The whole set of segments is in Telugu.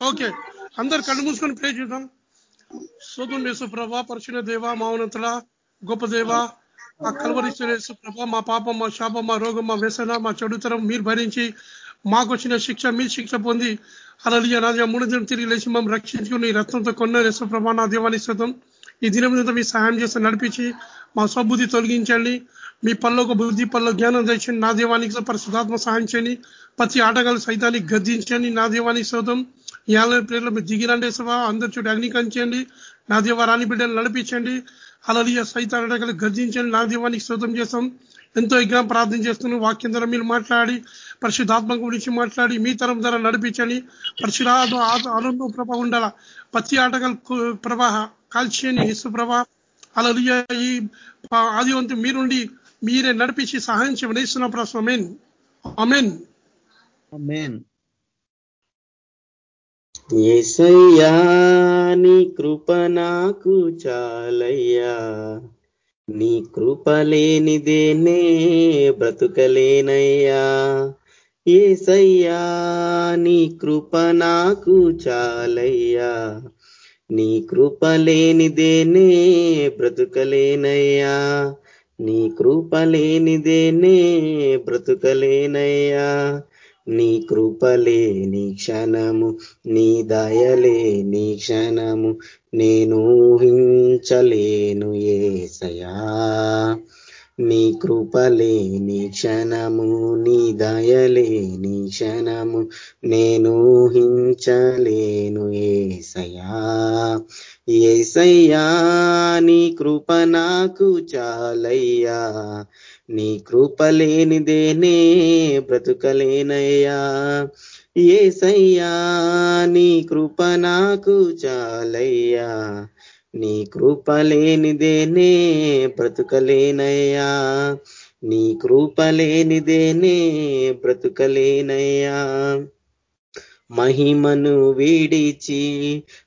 ఓకే. అందరు కళ్ళు మూసుకొని ప్రే చేద్దాం. శోధం యేసు ప్రభా పరిశుణ దేవ మౌనతుల గొప్ప దేవ మా కలవరిస్తున్న ప్రభ మా పాపం మా శాపం మా రోగం మా వ్యసన మా చెడుతరం మీరు భరించి మాకు వచ్చిన శిక్ష మీ శిక్ష పొంది అలలియ నా మూడు దినం తిరిగి లేచి మేము రక్షించుకుని రక్తంతో కొన్న యశ్వ్రభ నా దేవాన్ని శ్రతం ఈ దినం మీ సహాయం చేస్తే నడిపించి మా స్వబుద్ధి తొలగించండి. మీ పనులకు బుద్ధి పనిలో జ్ఞానం తెచ్చండి నా దేవానికి పరిశుధాత్మ సహాయం చేయండి. ప్రతి ఆటగాళ్ళు సైతానికి గద్దించండి. నా దేవానికి శోతం యాభై ప్లేర్లో మీరు దిగిరండి సభా అందరు చుట్టూ అగ్నికంచండి నా దేవ రాణి బిడ్డలు నడిపించండి అలలియ సైతాన్ని గర్జించండి నా దీవానికి శోతం చేస్తాం ఎంతో విగ్రహం ప్రార్థన చేస్తున్నాం వాక్యం ద్వారా మీరు మాట్లాడి పరిశుద్ధాత్మ గురించి మాట్లాడి మీ తరం ద్వారా నడిపించండి పరిశుధాత్మ ఆనందం ప్రభ ఉండాల? పచ్చి ఆటగాలు ప్రభా కాల్చేయండి యేసు ప్రభ అలలియ ఈ ఆదివంతం మీరుండి మీరే నడిపించి సహాయం చేయమని ఇస్తున్న ప్రశ్న అమెన్ అమెన్ ఏసయ్యా నీ కృప నాకు చాలయ్యా. నీ కృప లేనిదేనే బ్రతుకలేనయ్యా. ఏసయ్యా నీ కృప నాకు చాలయ్యా. నీ కృప లేనిదేనే బ్రతుకలేనయ్యా. నీ కృప లేనిదేనే బ్రతుకలేనయ్యా. నీ కృపలే నీ క్షణము నీ దయలే నీ క్షణము నేను ఊహించలేను ఏసయా నీ కృపలే నీ క్షణము నీ దయలే నీ క్షణము నేను ఊహించలేను ఏసయా ఏసయ్యా నీ కృప నాకు చాలయ్యా. నీ కృప లేనిదేనే బ్రతుకలేనయ్యా. ఏసయ్యా నీ కృప నాకు చాలయ్యా. నీ కృప లేనిదేనే బ్రతుకలేనయ్యా. నీ కృప లేనిదేనే బ్రతుకలేనయ్యా. మహిమను విడిచి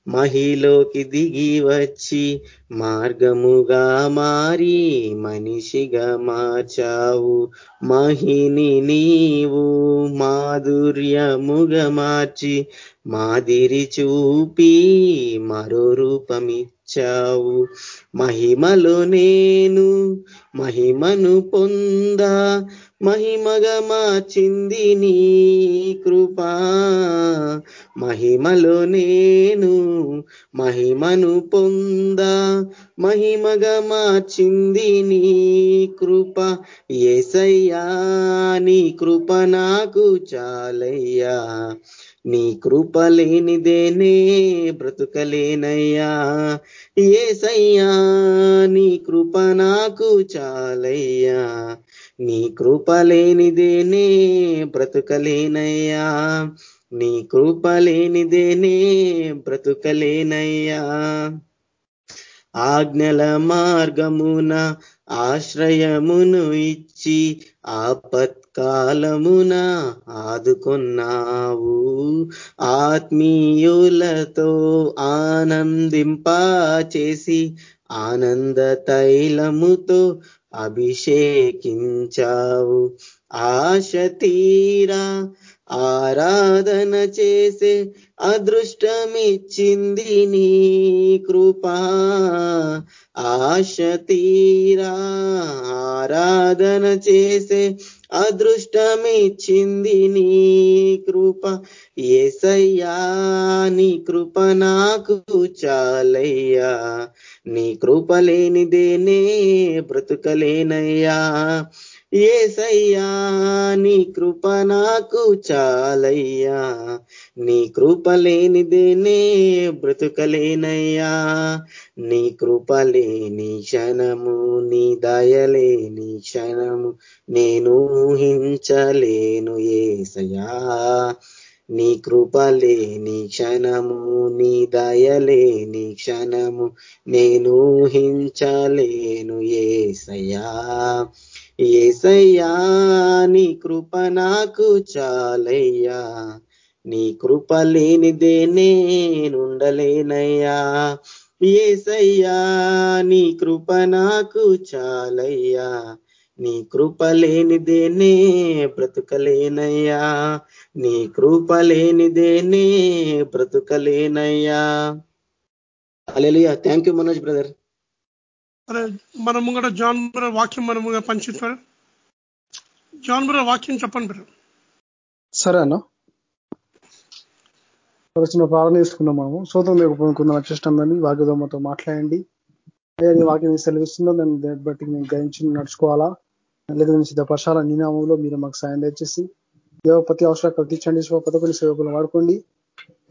మహిలోకి దిగి వచ్చి మార్గముగా మారి మనిషిగా మార్చావు. మహిని నీవు మాధుర్యముగా మార్చి మాదిరి చూపి మరో రూపమి రూపమిచ్చావు మహిమలో నేను మహిమను పొందా మహిమగా మార్చింది నీ కృపా. మహిమలో నేను మహిమను పొందా మహిమగా మార్చింది నీ కృప. ఏసయ్యా నీ కృప నాకు చాలయ్యా. నీ కృప లేనిదేనే బ్రతుకలేనయ్యా. ఏసయ్యా నీ కృప నాకు చాలయ్యా. నీ కృప లేనిదేనే బ్రతుకలేనయ్యా. నీ కృప లేనిదేనే బ్రతుకలేనయ్యా. ఆజ్ఞల మార్గమున ఆశ్రయమును ఇచ్చి ఆపత్ కాలమున ఆదుకొన్నావు. ఆత్మీయులతో ఆనందింపా చేసి ఆనంద తైలముతో అభిషేకించావు. ఆశ తీరా ఆరాధన చేసే అదృష్టమిచ్చింది నీ కృపా. ఆశ తీరా ఆరాధన చేసే అదృష్టమిచ్చింది నీ కృప. ఏసయ్యా నీ కృప నాకు చాలయ్యా. నీ కృప లేనిదేనే బ్రతుకలేనయ్యా. ఏసయ్యా నీ కృప నాకు చాలయ్యా. నీ కృప లేనిదేనే బ్రతుకలేనయ్యా. నీ కృప లేని క్షణము నీ దయలేని క్షణము నేను ఊహించలేను ఏసయా నీ కృప లేని క్షణము నీ దయలేని క్షణము నేను ఊహించలేను ఏసయా ఏసయ్యా నీ కృప నాకు చాలయ్యా. నీ కృప లేనిదే నేనుండలేనయ్యా. ఏసయ్యా నీ కృప నాకు చాలయ్యా. నీ కృప లేనిదేనే బ్రతుకలేనయ్యా. నీ కృప లేనిదేనే బ్రతుకలేనయ్యా. Hallelujah thank you Manoj brother. అదే మన ముంగట జాన్ బుర వాక్యం మన ముంగ పంచిస్తారు జాన్ బుర వాక్యం చెప్పండి సరే అన్న. వచ్చిన ప్రార్థన చేసుకున్నాం మనము. సోతం లేకపోనుకుందాం అచ్చిష్టందని వాగ్యదమ్మతో మాట్లాడండి. అదే వాక్యం సెలవిస్తుందో దాన్ని దాన్ని బట్టి మేము గ్రహించి నడుచుకోవాలా? లేదా నేను సిద్ధపరచాలా? నీనామంలో మీరు మాకు సాయం దయచేసి. దేవ ప్రతి అవసరాలు తీర్చండి ప్రతి సేవకులు వాడుకోండి.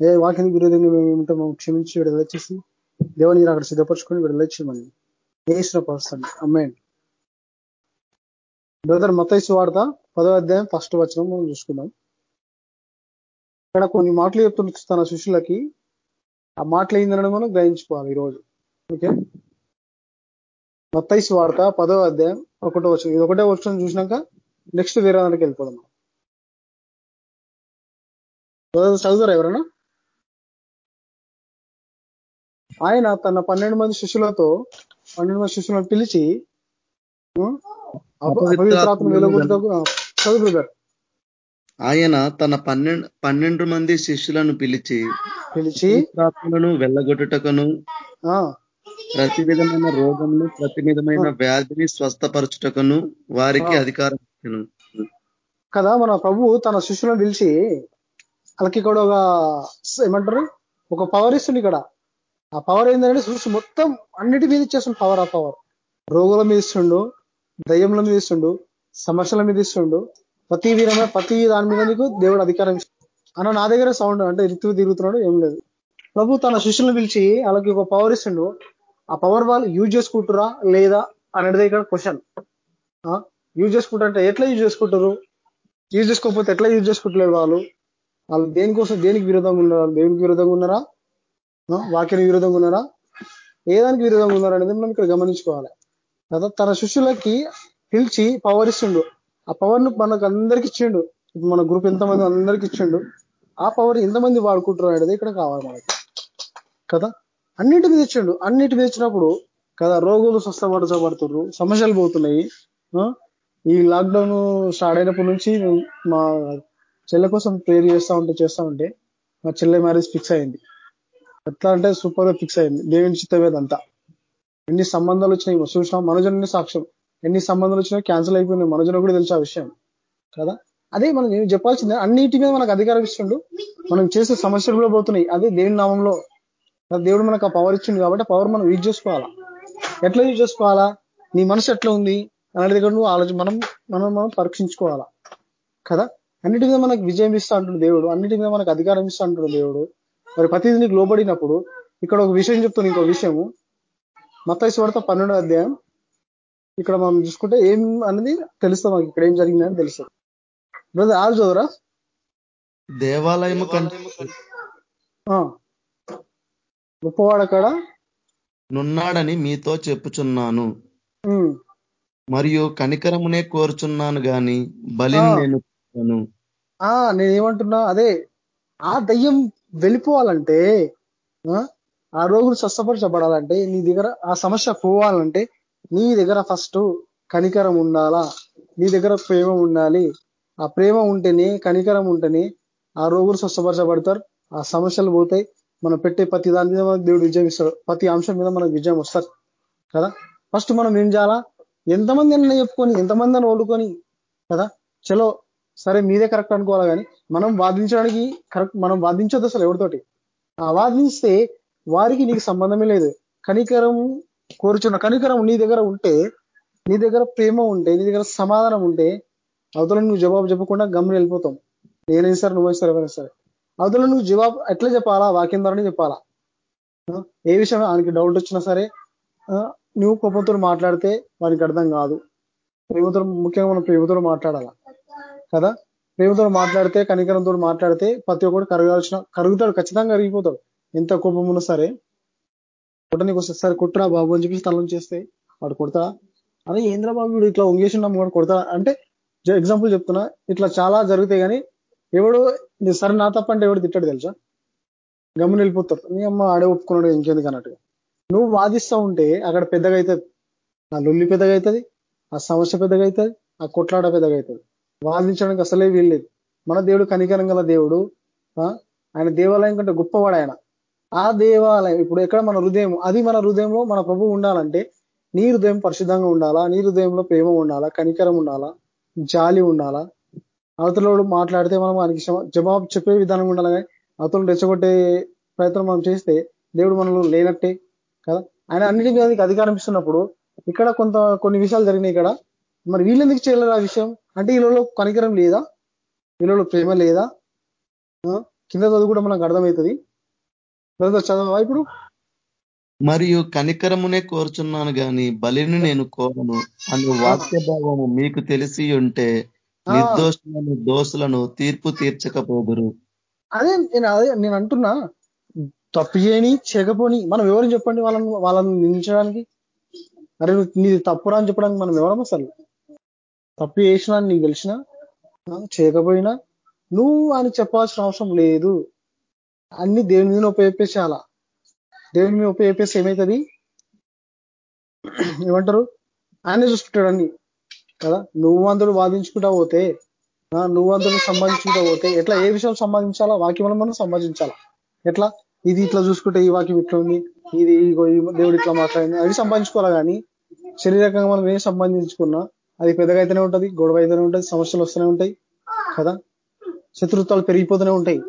ఏ వాక్యానికి విరోధంగా మేము ఏమిటో మేము క్షమించి విడుదల చేసి దేవుని అక్కడ సిద్ధపరచుకొని విడుదల చేయమని. వేసిన పరుస్తాను బ్రదర్ మతైసు వార్త పదో అధ్యాయం ఫస్ట్ వచనం మనం చూసుకుందాం. ఇక్కడ కొన్ని మాటలు చెప్తున్న తన శిష్యులకి ఆ మాటలు ఏందనడం మనం గ్రహించుకోవాలి ఈరోజు. ఓకే? మత్తైసు వార్త పదో అధ్యాయం ఒకటో వచ్చిన ఇది ఒకటే వచ్చిన చూసినాక నెక్స్ట్ వేరే దానికి వెళ్ళిపోదాం బ్రదర్ చదువుతారా ఎవరైనా? ఆయన తన పన్నెండు మంది శిష్యులతో పన్నెండు మంది శిష్యులను పిలిచి ఆయన తన పన్నెండు పన్నెండు మంది శిష్యులను పిలిచి పిలిచి ఆత్మలను వెళ్ళగొట్టుటకును ప్రతి విధమైన రోగములు ప్రతి విధమైన వ్యాధిని స్వస్థపరచుటకును వారికి. అధికారం ఇచ్చెను. కదా మన ప్రభు తన శిష్యులను పిలిచి వాళ్ళకి ఇక్కడ ఒక ఏమంటారు? ఒక పవర్ ఇస్తుంది ఇక్కడ. ఆ పవర్ ఏంటంటే సృష్టి మొత్తం అన్నిటి మీద ఇచ్చేస్తుండు పవర్ ఆ పవర్ రోగుల మీద ఇస్తుండు దయ్యంల మీద ఇస్తుండు సమస్యల మీద ఇస్తుండు. ప్రతి విధమైన ప్రతి దాని మీద నీకు దేవుడు అధికారం అన్న నా దగ్గర సౌండ్ అంటే ఋతువు తిరుగుతున్నాడు ఏం లేదు. ప్రభు తన శిష్యులను పిలిచి వాళ్ళకి ఒక పవర్ ఇస్తుండు. ఆ పవర్ వాళ్ళు యూజ్ చేసుకుంటురా లేదా అనేది ఇక్కడ క్వశ్చన్ యూజ్ చేసుకుంటారంటే ఎట్లా యూజ్ చేసుకుంటారు? యూజ్ చేసుకోకపోతే ఎట్లా యూజ్ చేసుకుంటలేరు వాళ్ళు? వాళ్ళు దేనికోసం దేనికి విరోధంగా ఉన్నారు? దేవునికి విరోధంగా ఉన్నారా? ఆ, వాక్యానికి విరోధంగా ఉన్నారా? ఏ దానికి విరోధంగా ఉన్నారా అనేది మనం ఇక్కడ గమనించుకోవాలి. కదా తన శిష్యులకి పిలిచి పవర్ ఇస్తుండు ఆ పవర్ను మనకు అందరికి ఇచ్చిండు. ఇప్పుడు మన గ్రూప్ ఎంతమంది అందరికి ఇచ్చిండు. ఆ పవర్ ఎంతమంది వాడుకుంటున్నారు అనేది ఇక్కడ కావాలి మనకి. కదా? అన్నిటి మీద ఇచ్చిండు. అన్నిటి మీద ఇచ్చినప్పుడు కదా రోగులు స్వస్థపరచబడుతున్నారు సమస్యలు పోతున్నాయి. ఆ, ఈ లాక్డౌన్ స్టార్ట్ అయినప్పటి నుంచి మేము మా చెల్లె కోసం ప్రేర్ చేస్తా ఉంటే చేస్తా ఉంటే మా చెల్లె మ్యారేజ్ ఫిక్స్ అయింది. ఎట్లా అంటే సూపర్గా ఫిక్స్ అయింది. దేవుని చిత్తమేదంతా ఎన్ని సంబంధాలు వచ్చినాయి? చూసినాం మనజుని సాక్ష్యం? ఎన్ని సంబంధాలు వచ్చినా క్యాన్సిల్ అయిపోయినాయి. మనజున కూడా తెలిసే విషయం. కదా? అదే మనం ఏం చెప్పాల్సిందే అన్నిటి మీద మనకు అధికారం ఇస్తుండు. మనం చేసే సమస్యలు కూడా పోతున్నాయి. అదే దేవుని నామంలో. దేవుడు మనకు ఆ పవర్ ఇచ్చిండు కాబట్టి పవర్ మనం యూజ్ చేసుకోవాలా? ఎట్లా యూజ్ చేసుకోవాలా? నీ మనసు ఎట్లా ఉంది? అనేది దగ్గర నువ్వు ఆలోచన మనం మనం మనం పరీక్షించుకోవాలా? కదా? అన్నిటి మీద మనకు విజయం ఇస్తా అంటుడు దేవుడు. అన్నిటి మీద మనకు అధికారం ఇస్తా అంటుడు దేవుడు. మరి ప్రతిదీ నీకు లోబడినప్పుడు ఇక్కడ ఒక విషయం చెప్తాను ఇంకో విషయము. మత్తయి వార్త పన్నెండో అధ్యాయం. ఇక్కడ మనం చూసుకుంటే ఏం అనేది తెలుస్తుంది మనకి ఇక్కడ ఏం జరిగిందని తెలుస్తుంది బ్రదర్ ఆరు చదువురా? దేవాలయము కంటే ఆ. గొప్పవాడ కాడ నున్నాడని మీతో చెప్పుచున్నాను. మరియు కనికరమునే కోరుచున్నాను గాని బలిని ఆ. నేను కోరను. ఆ నేను ఏమంటున్నా అదే ఆ దయ్యం వెళ్ళిపోవాలంటే ఆ, ఆ రోగులు స్వస్థపరచబడాలంటే నీ దగ్గర ఆ సమస్య పోవాలంటే నీ దగ్గర ఫస్ట్ కనికరం ఉండాలా? నీ దగ్గర ప్రేమ ఉండాలి. ఆ ప్రేమ ఉంటేనే కనికరం ఉంటేనే ఆ రోగులు స్వస్థపరచబడతారు. ఆ సమస్యలు పోతాయి. మనం పెట్టే ప్రతి దాని మీద మనకు దేవుడు విజయం ఇస్తాడు. ప్రతి అంశం మీద మనకు విజయం వస్తారు. కదా? ఫస్ట్ మనం ఏం చేయాలా? ఎంతమంది అన్న చెప్పుకొని ఎంతమంది అని ఓడుకొని కదా? చలో సరే మీదే కరెక్ట్ అనుకోవాలి కానీ మనం వాదించడానికి కరెక్ట్ మనం వాదించొద్దు అసలు ఎవరితోటి. ఆ వాదిస్తే వారికి నీకు సంబంధమే లేదు. కనికరం కోరుచున్న కనికరం నీ దగ్గర ఉంటే నీ దగ్గర ప్రేమ ఉంటే నీ దగ్గర సమాధానం ఉంటే అవతల నువ్వు జవాబు చెప్పకుండా గమ్మున వెళ్ళిపోతాం. నేనైనా సరే నువ్వైనా సరే ఎవరైనా సరే. అవతల నువ్వు జవాబు ఎట్లా చెప్పాలా? వాక్యం ద్వారానే చెప్పాలా? ఏ విషయం ఆయనకి డౌట్ వచ్చినా సరే నువ్వు కోపంతో మాట్లాడితే వానికి అర్థం కాదు. ప్రేమతో ముఖ్యంగా మనం ప్రేమతో మాట్లాడాలా? కదా? ప్రేమతో మాట్లాడితే కనికరంతో మాట్లాడితే ప్రతి ఒక్కడు కరగాల్సిన కరుగుతాడు ఖచ్చితంగా కరిగిపోతాడు. ఎంత కోపం ఉన్నా సరే. కొట్టనికి వస్తే సరే కొట్టురా బాబు అని చెప్పి తలం చేస్తే వాడు కొడతా అదే ఏంద్ర బాబు వీడు ఇట్లా వంగేసిన కూడా కొడతా అంటే ఎగ్జాంపుల్ చెప్తున్నా. ఇట్లా చాలా జరుగుతాయి కానీ ఎవడు సరే నా తప్ప అంటే ఎవడు తిట్టాడు తెలుసా? గమ్మున వెళ్ళిపోతారు నీ అమ్మ ఆడే ఒప్పుకున్నాడు ఇంకెందుకు అన్నట్టుగా. నువ్వు వాదిస్తా ఉంటే అక్కడ పెద్దగా అవుతుంది. ఆ లొల్లి పెద్దగా అవుతుంది ఆ సమస్య పెద్దగా అవుతుంది ఆ కొట్లాట పెద్దగా అవుతుంది. వాదించడానికి అసలే వీల్లేదు. మన దేవుడు కనికరం గల దేవుడు ఆయన దేవాలయం కంటే గొప్పవాడు ఆయన. ఆ దేవాలయం ఇప్పుడు ఎక్కడ మన హృదయం అది మన హృదయంలో మన ప్రభు ఉండాలంటే నీ హృదయం పరిశుద్ధంగా ఉండాలా? నీ హృదయంలో ప్రేమ ఉండాలా? కనికరం ఉండాలా? జాలి ఉండాలా? అవతలలోడు మాట్లాడితే మనం ఆయనకి జవాబు చెప్పే విధానం ఉండాలి? కానీ అవతలను రెచ్చగొట్టే ప్రయత్నం మనం చేస్తే దేవుడు మనలో లేనట్టే కదా? ఆయన అన్నిటి మీద అధికారం ఇస్తున్నప్పుడు ఇక్కడ కొంత కొన్ని విషయాలు జరిగినాయి ఇక్కడ. మరి వీళ్ళెందుకు చేయలేరు ఆ విషయం? అంటే వీళ్ళలో కనికరం లేదా? వీళ్ళలో ప్రేమ లేదా? కింద చదువు కూడా మనకు అర్థమవుతుంది. బ్రదర్ చదవా ఇప్పుడు? మరియు కనికరమునే కోరుచున్నాను గాని బలిని నేను కోరను. అను వాక్య భావము మీకు తెలిసి ఉంటే. నిర్దోషులను దోషులను తీర్పు తీర్చకపోదురు. అదే నేను అదే నేను అంటున్నా. తప్పు చేయని చేయకపోని మనం ఎవరు చెప్పండి వాళ్ళని వాళ్ళని నిందించడానికి? అరే నువ్వు నీది తప్పురా అని చెప్పడానికి మనం ఎవరం అసలు? తప్పు చేసినా అని నీకు తెలిసిన చేయకపోయినా నువ్వు అని చెప్పాల్సిన అవసరం లేదు. అన్ని దేవుని మీద ఉపయోగించాలా దేవుని మీద ఉపయోగిస్తే ఏమవుతుంది ఏమంటారు? ఆయనే చూసుకుంటాడు అన్ని. కదా? నువ్వు అందరూ వాదించుకుంటా పోతే నువ్వు అందరూ సంబంధించుకుంటా పోతే ఎట్లా? ఏ విషయం సంబంధించాలా వాక్యం మనం సంబంధించాలా ఎట్లా? ఇది ఇట్లా చూసుకుంటే ఈ వాక్యం ఇట్లా ఉంది ఇది దేవుడు ఇట్లా మాట్లాడింది అవి సంపాదించుకోవాలి కానీ శరీరకంగా మనం ఏం సంబంధించుకున్నా అది పెద్దగా అయితేనే ఉంటుంది గొడవ అయితేనే ఉంటుంది సమస్యలు వస్తూనే ఉంటాయి కదా? శత్రుత్వాలు పెరిగిపోతూనే ఉంటాయి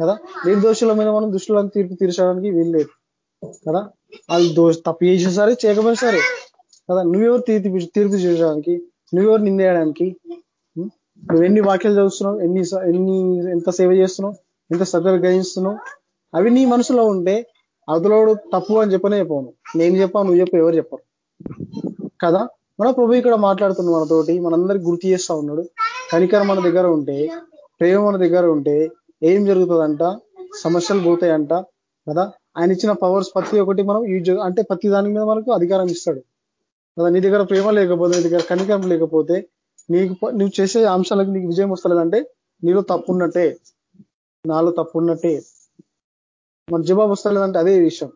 కదా? నిర్దోషుల మీద మనం దుష్టులను తీర్పు తీర్చడానికి వీల్లేదు కదా? వాళ్ళు దోష తప్పు చేసిన సరే చేయకపోయినా సరే కదా? నువ్వెవరు తీర్పు తీర్పు చేయడానికి నువ్వెవరు నిందేయడానికి నువ్వు ఎన్ని వాక్యాలు చదువుతున్నావు ఎన్ని స- ఎన్ని ఎంత సేవ చేస్తున్నావు ఎంత శ్రద్ధలు గ్రహిస్తున్నావు? అవి నీ మనసులో ఉంటే అవతలోడు తప్పు అని చెప్పనే చెప్పను నేను చెప్పా నువ్వు చెప్పు ఎవరు చెప్పరు కదా? మన ప్రభు ఇక్కడ మాట్లాడుతున్నాడు మనతోటి మనందరికి గుర్తు చేస్తా ఉన్నాడు. కనికరం మన దగ్గర ఉంటే ప్రేమ మన దగ్గర ఉంటే ఏం జరుగుతుందంట? సమస్యలు పోతాయంట కదా? ఆయన ఇచ్చిన పవర్స్ ప్రతి ఒక్కటి మనం యూజ్ అంటే ప్రతి దాని మీద మనకు అధికారం ఇస్తాడు. కదా? నీ దగ్గర ప్రేమ లేకపోతే నీ దగ్గర కనికరం లేకపోతే నీకు నువ్వు చేసే అంశాలకు నీకు విజయం వస్తలేదంటే నీలో తప్పు ఉన్నట్టే నాలో తప్పు ఉన్నట్టే మన జవాబు వస్తలేదంటే అదే విషయం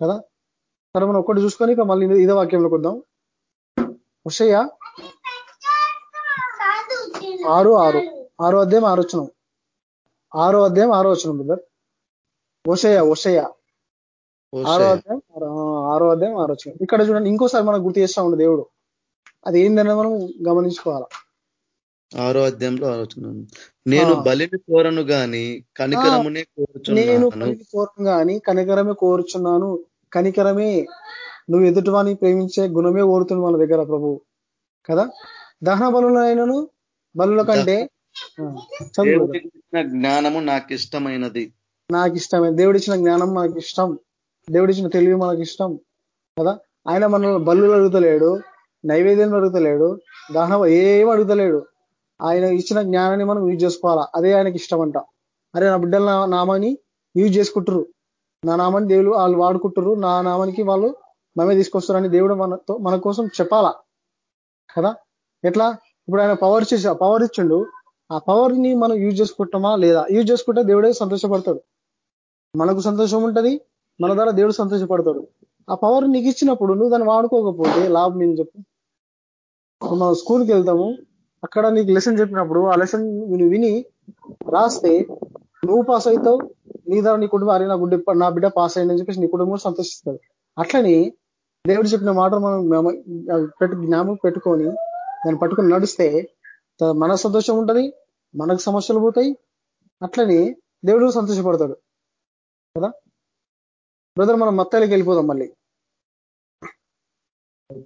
కదా? సరే మనం ఒక్కటి చూసుకొని ఇక మళ్ళీ ఇదే వాక్యంలోకి వద్దాం వషయ్య ఆరు ఆరు. ఆరో అధ్యాయం ఆరు వచ్చినాం ఆరో అధ్యాయం ఆరో వచ్చినాం బ్రదర్ వషయ్య వషయ్య ఆరో అధ్యాయం ఆరో- అధ్యాయం ఆరో వచ్చినాం ఇక్కడ చూడండి ఇంకోసారి మనకు గుర్తు చేస్తా ఉండే దేవుడు. అది ఏందనేది మనం గమనించుకోవాలి? ఆరో అధ్యాయంలో ఆలోచన నేను. బలిని కోరను గాని కనికరమునే నేను కోరుచున్నాను పనికి కోరం గాని కనికరమే కోరుచున్నాను. కనికరమే నువ్వు ఎదుటివాని ప్రేమించే గుణమే కోరుతుంది మన దగ్గర ప్రభు. కదా? దహన బలులైనను బలుల కంటే జ్ఞానము నాకు ఇష్టమైనది నాకు ఇష్టమే దేవుడిచ్చిన జ్ఞానం మనకి ఇష్టం దేవుడిచ్చిన తెలివి మనకి ఇష్టం కదా? ఆయన మనల్ని బల్లులు అడుగుతలేడు నైవేద్యం అడుగుతలేడు దహనం ఏం అడుగుతలేడు. ఆయన ఇచ్చిన జ్ఞానాన్ని మనం యూజ్ చేసుకోవాలా? అదే ఆయనకి ఇష్టం అంట అరే నా బిడ్డల నామాన్ని యూజ్ చేసుకుంటారు నా నామాన్ని దేవుడు వాళ్ళు వాడుకుంటారు నా నామానికి వాళ్ళు మనమే తీసుకొస్తారని దేవుడు మనతో మన కోసం చెప్పాలా? కదా? ఎట్లా? ఇప్పుడు ఆయన పవర్ చేసి పవర్ ఇచ్చిండు. ఆ పవర్ని మనం యూజ్ చేసుకుంటామా లేదా? యూజ్ చేసుకుంటే దేవుడే సంతోషపడతాడు. మనకు సంతోషం ఉంటుంది మన ద్వారా దేవుడు సంతోషపడతాడు. ఆ పవర్ నీకు ఇచ్చినప్పుడు నువ్వు దాన్ని వాడుకోకపోతే లాభం ఏం చెప్పు? మనం స్కూల్కి వెళ్తాము అక్కడ నీకు లెసన్ చెప్పినప్పుడు ఆ లెసన్ నువ్వు విని రాస్తే నువ్వు పాస్ అవుతావు నీ ద్వారా నీ కుటుంబం అరే నా గుడ్డ నా బిడ్డ పాస్ అయ్యిందని చెప్పేసి నీ కుటుంబం సంతోషిస్తాడు అట్లనే దేవుడు చెప్పిన మాట మనం పెట్టు జ్ఞాపకం పెట్టుకొని దాన్ని పట్టుకొని నడిస్తే మన సంతోషం ఉంటది మనకు సమస్యలు పోతాయి అట్లనే దేవుడు సంతోషపడతాడు. కదా? బ్రదర్ మనం మత్తాయికి వెళ్ళిపోదాం మళ్ళీ.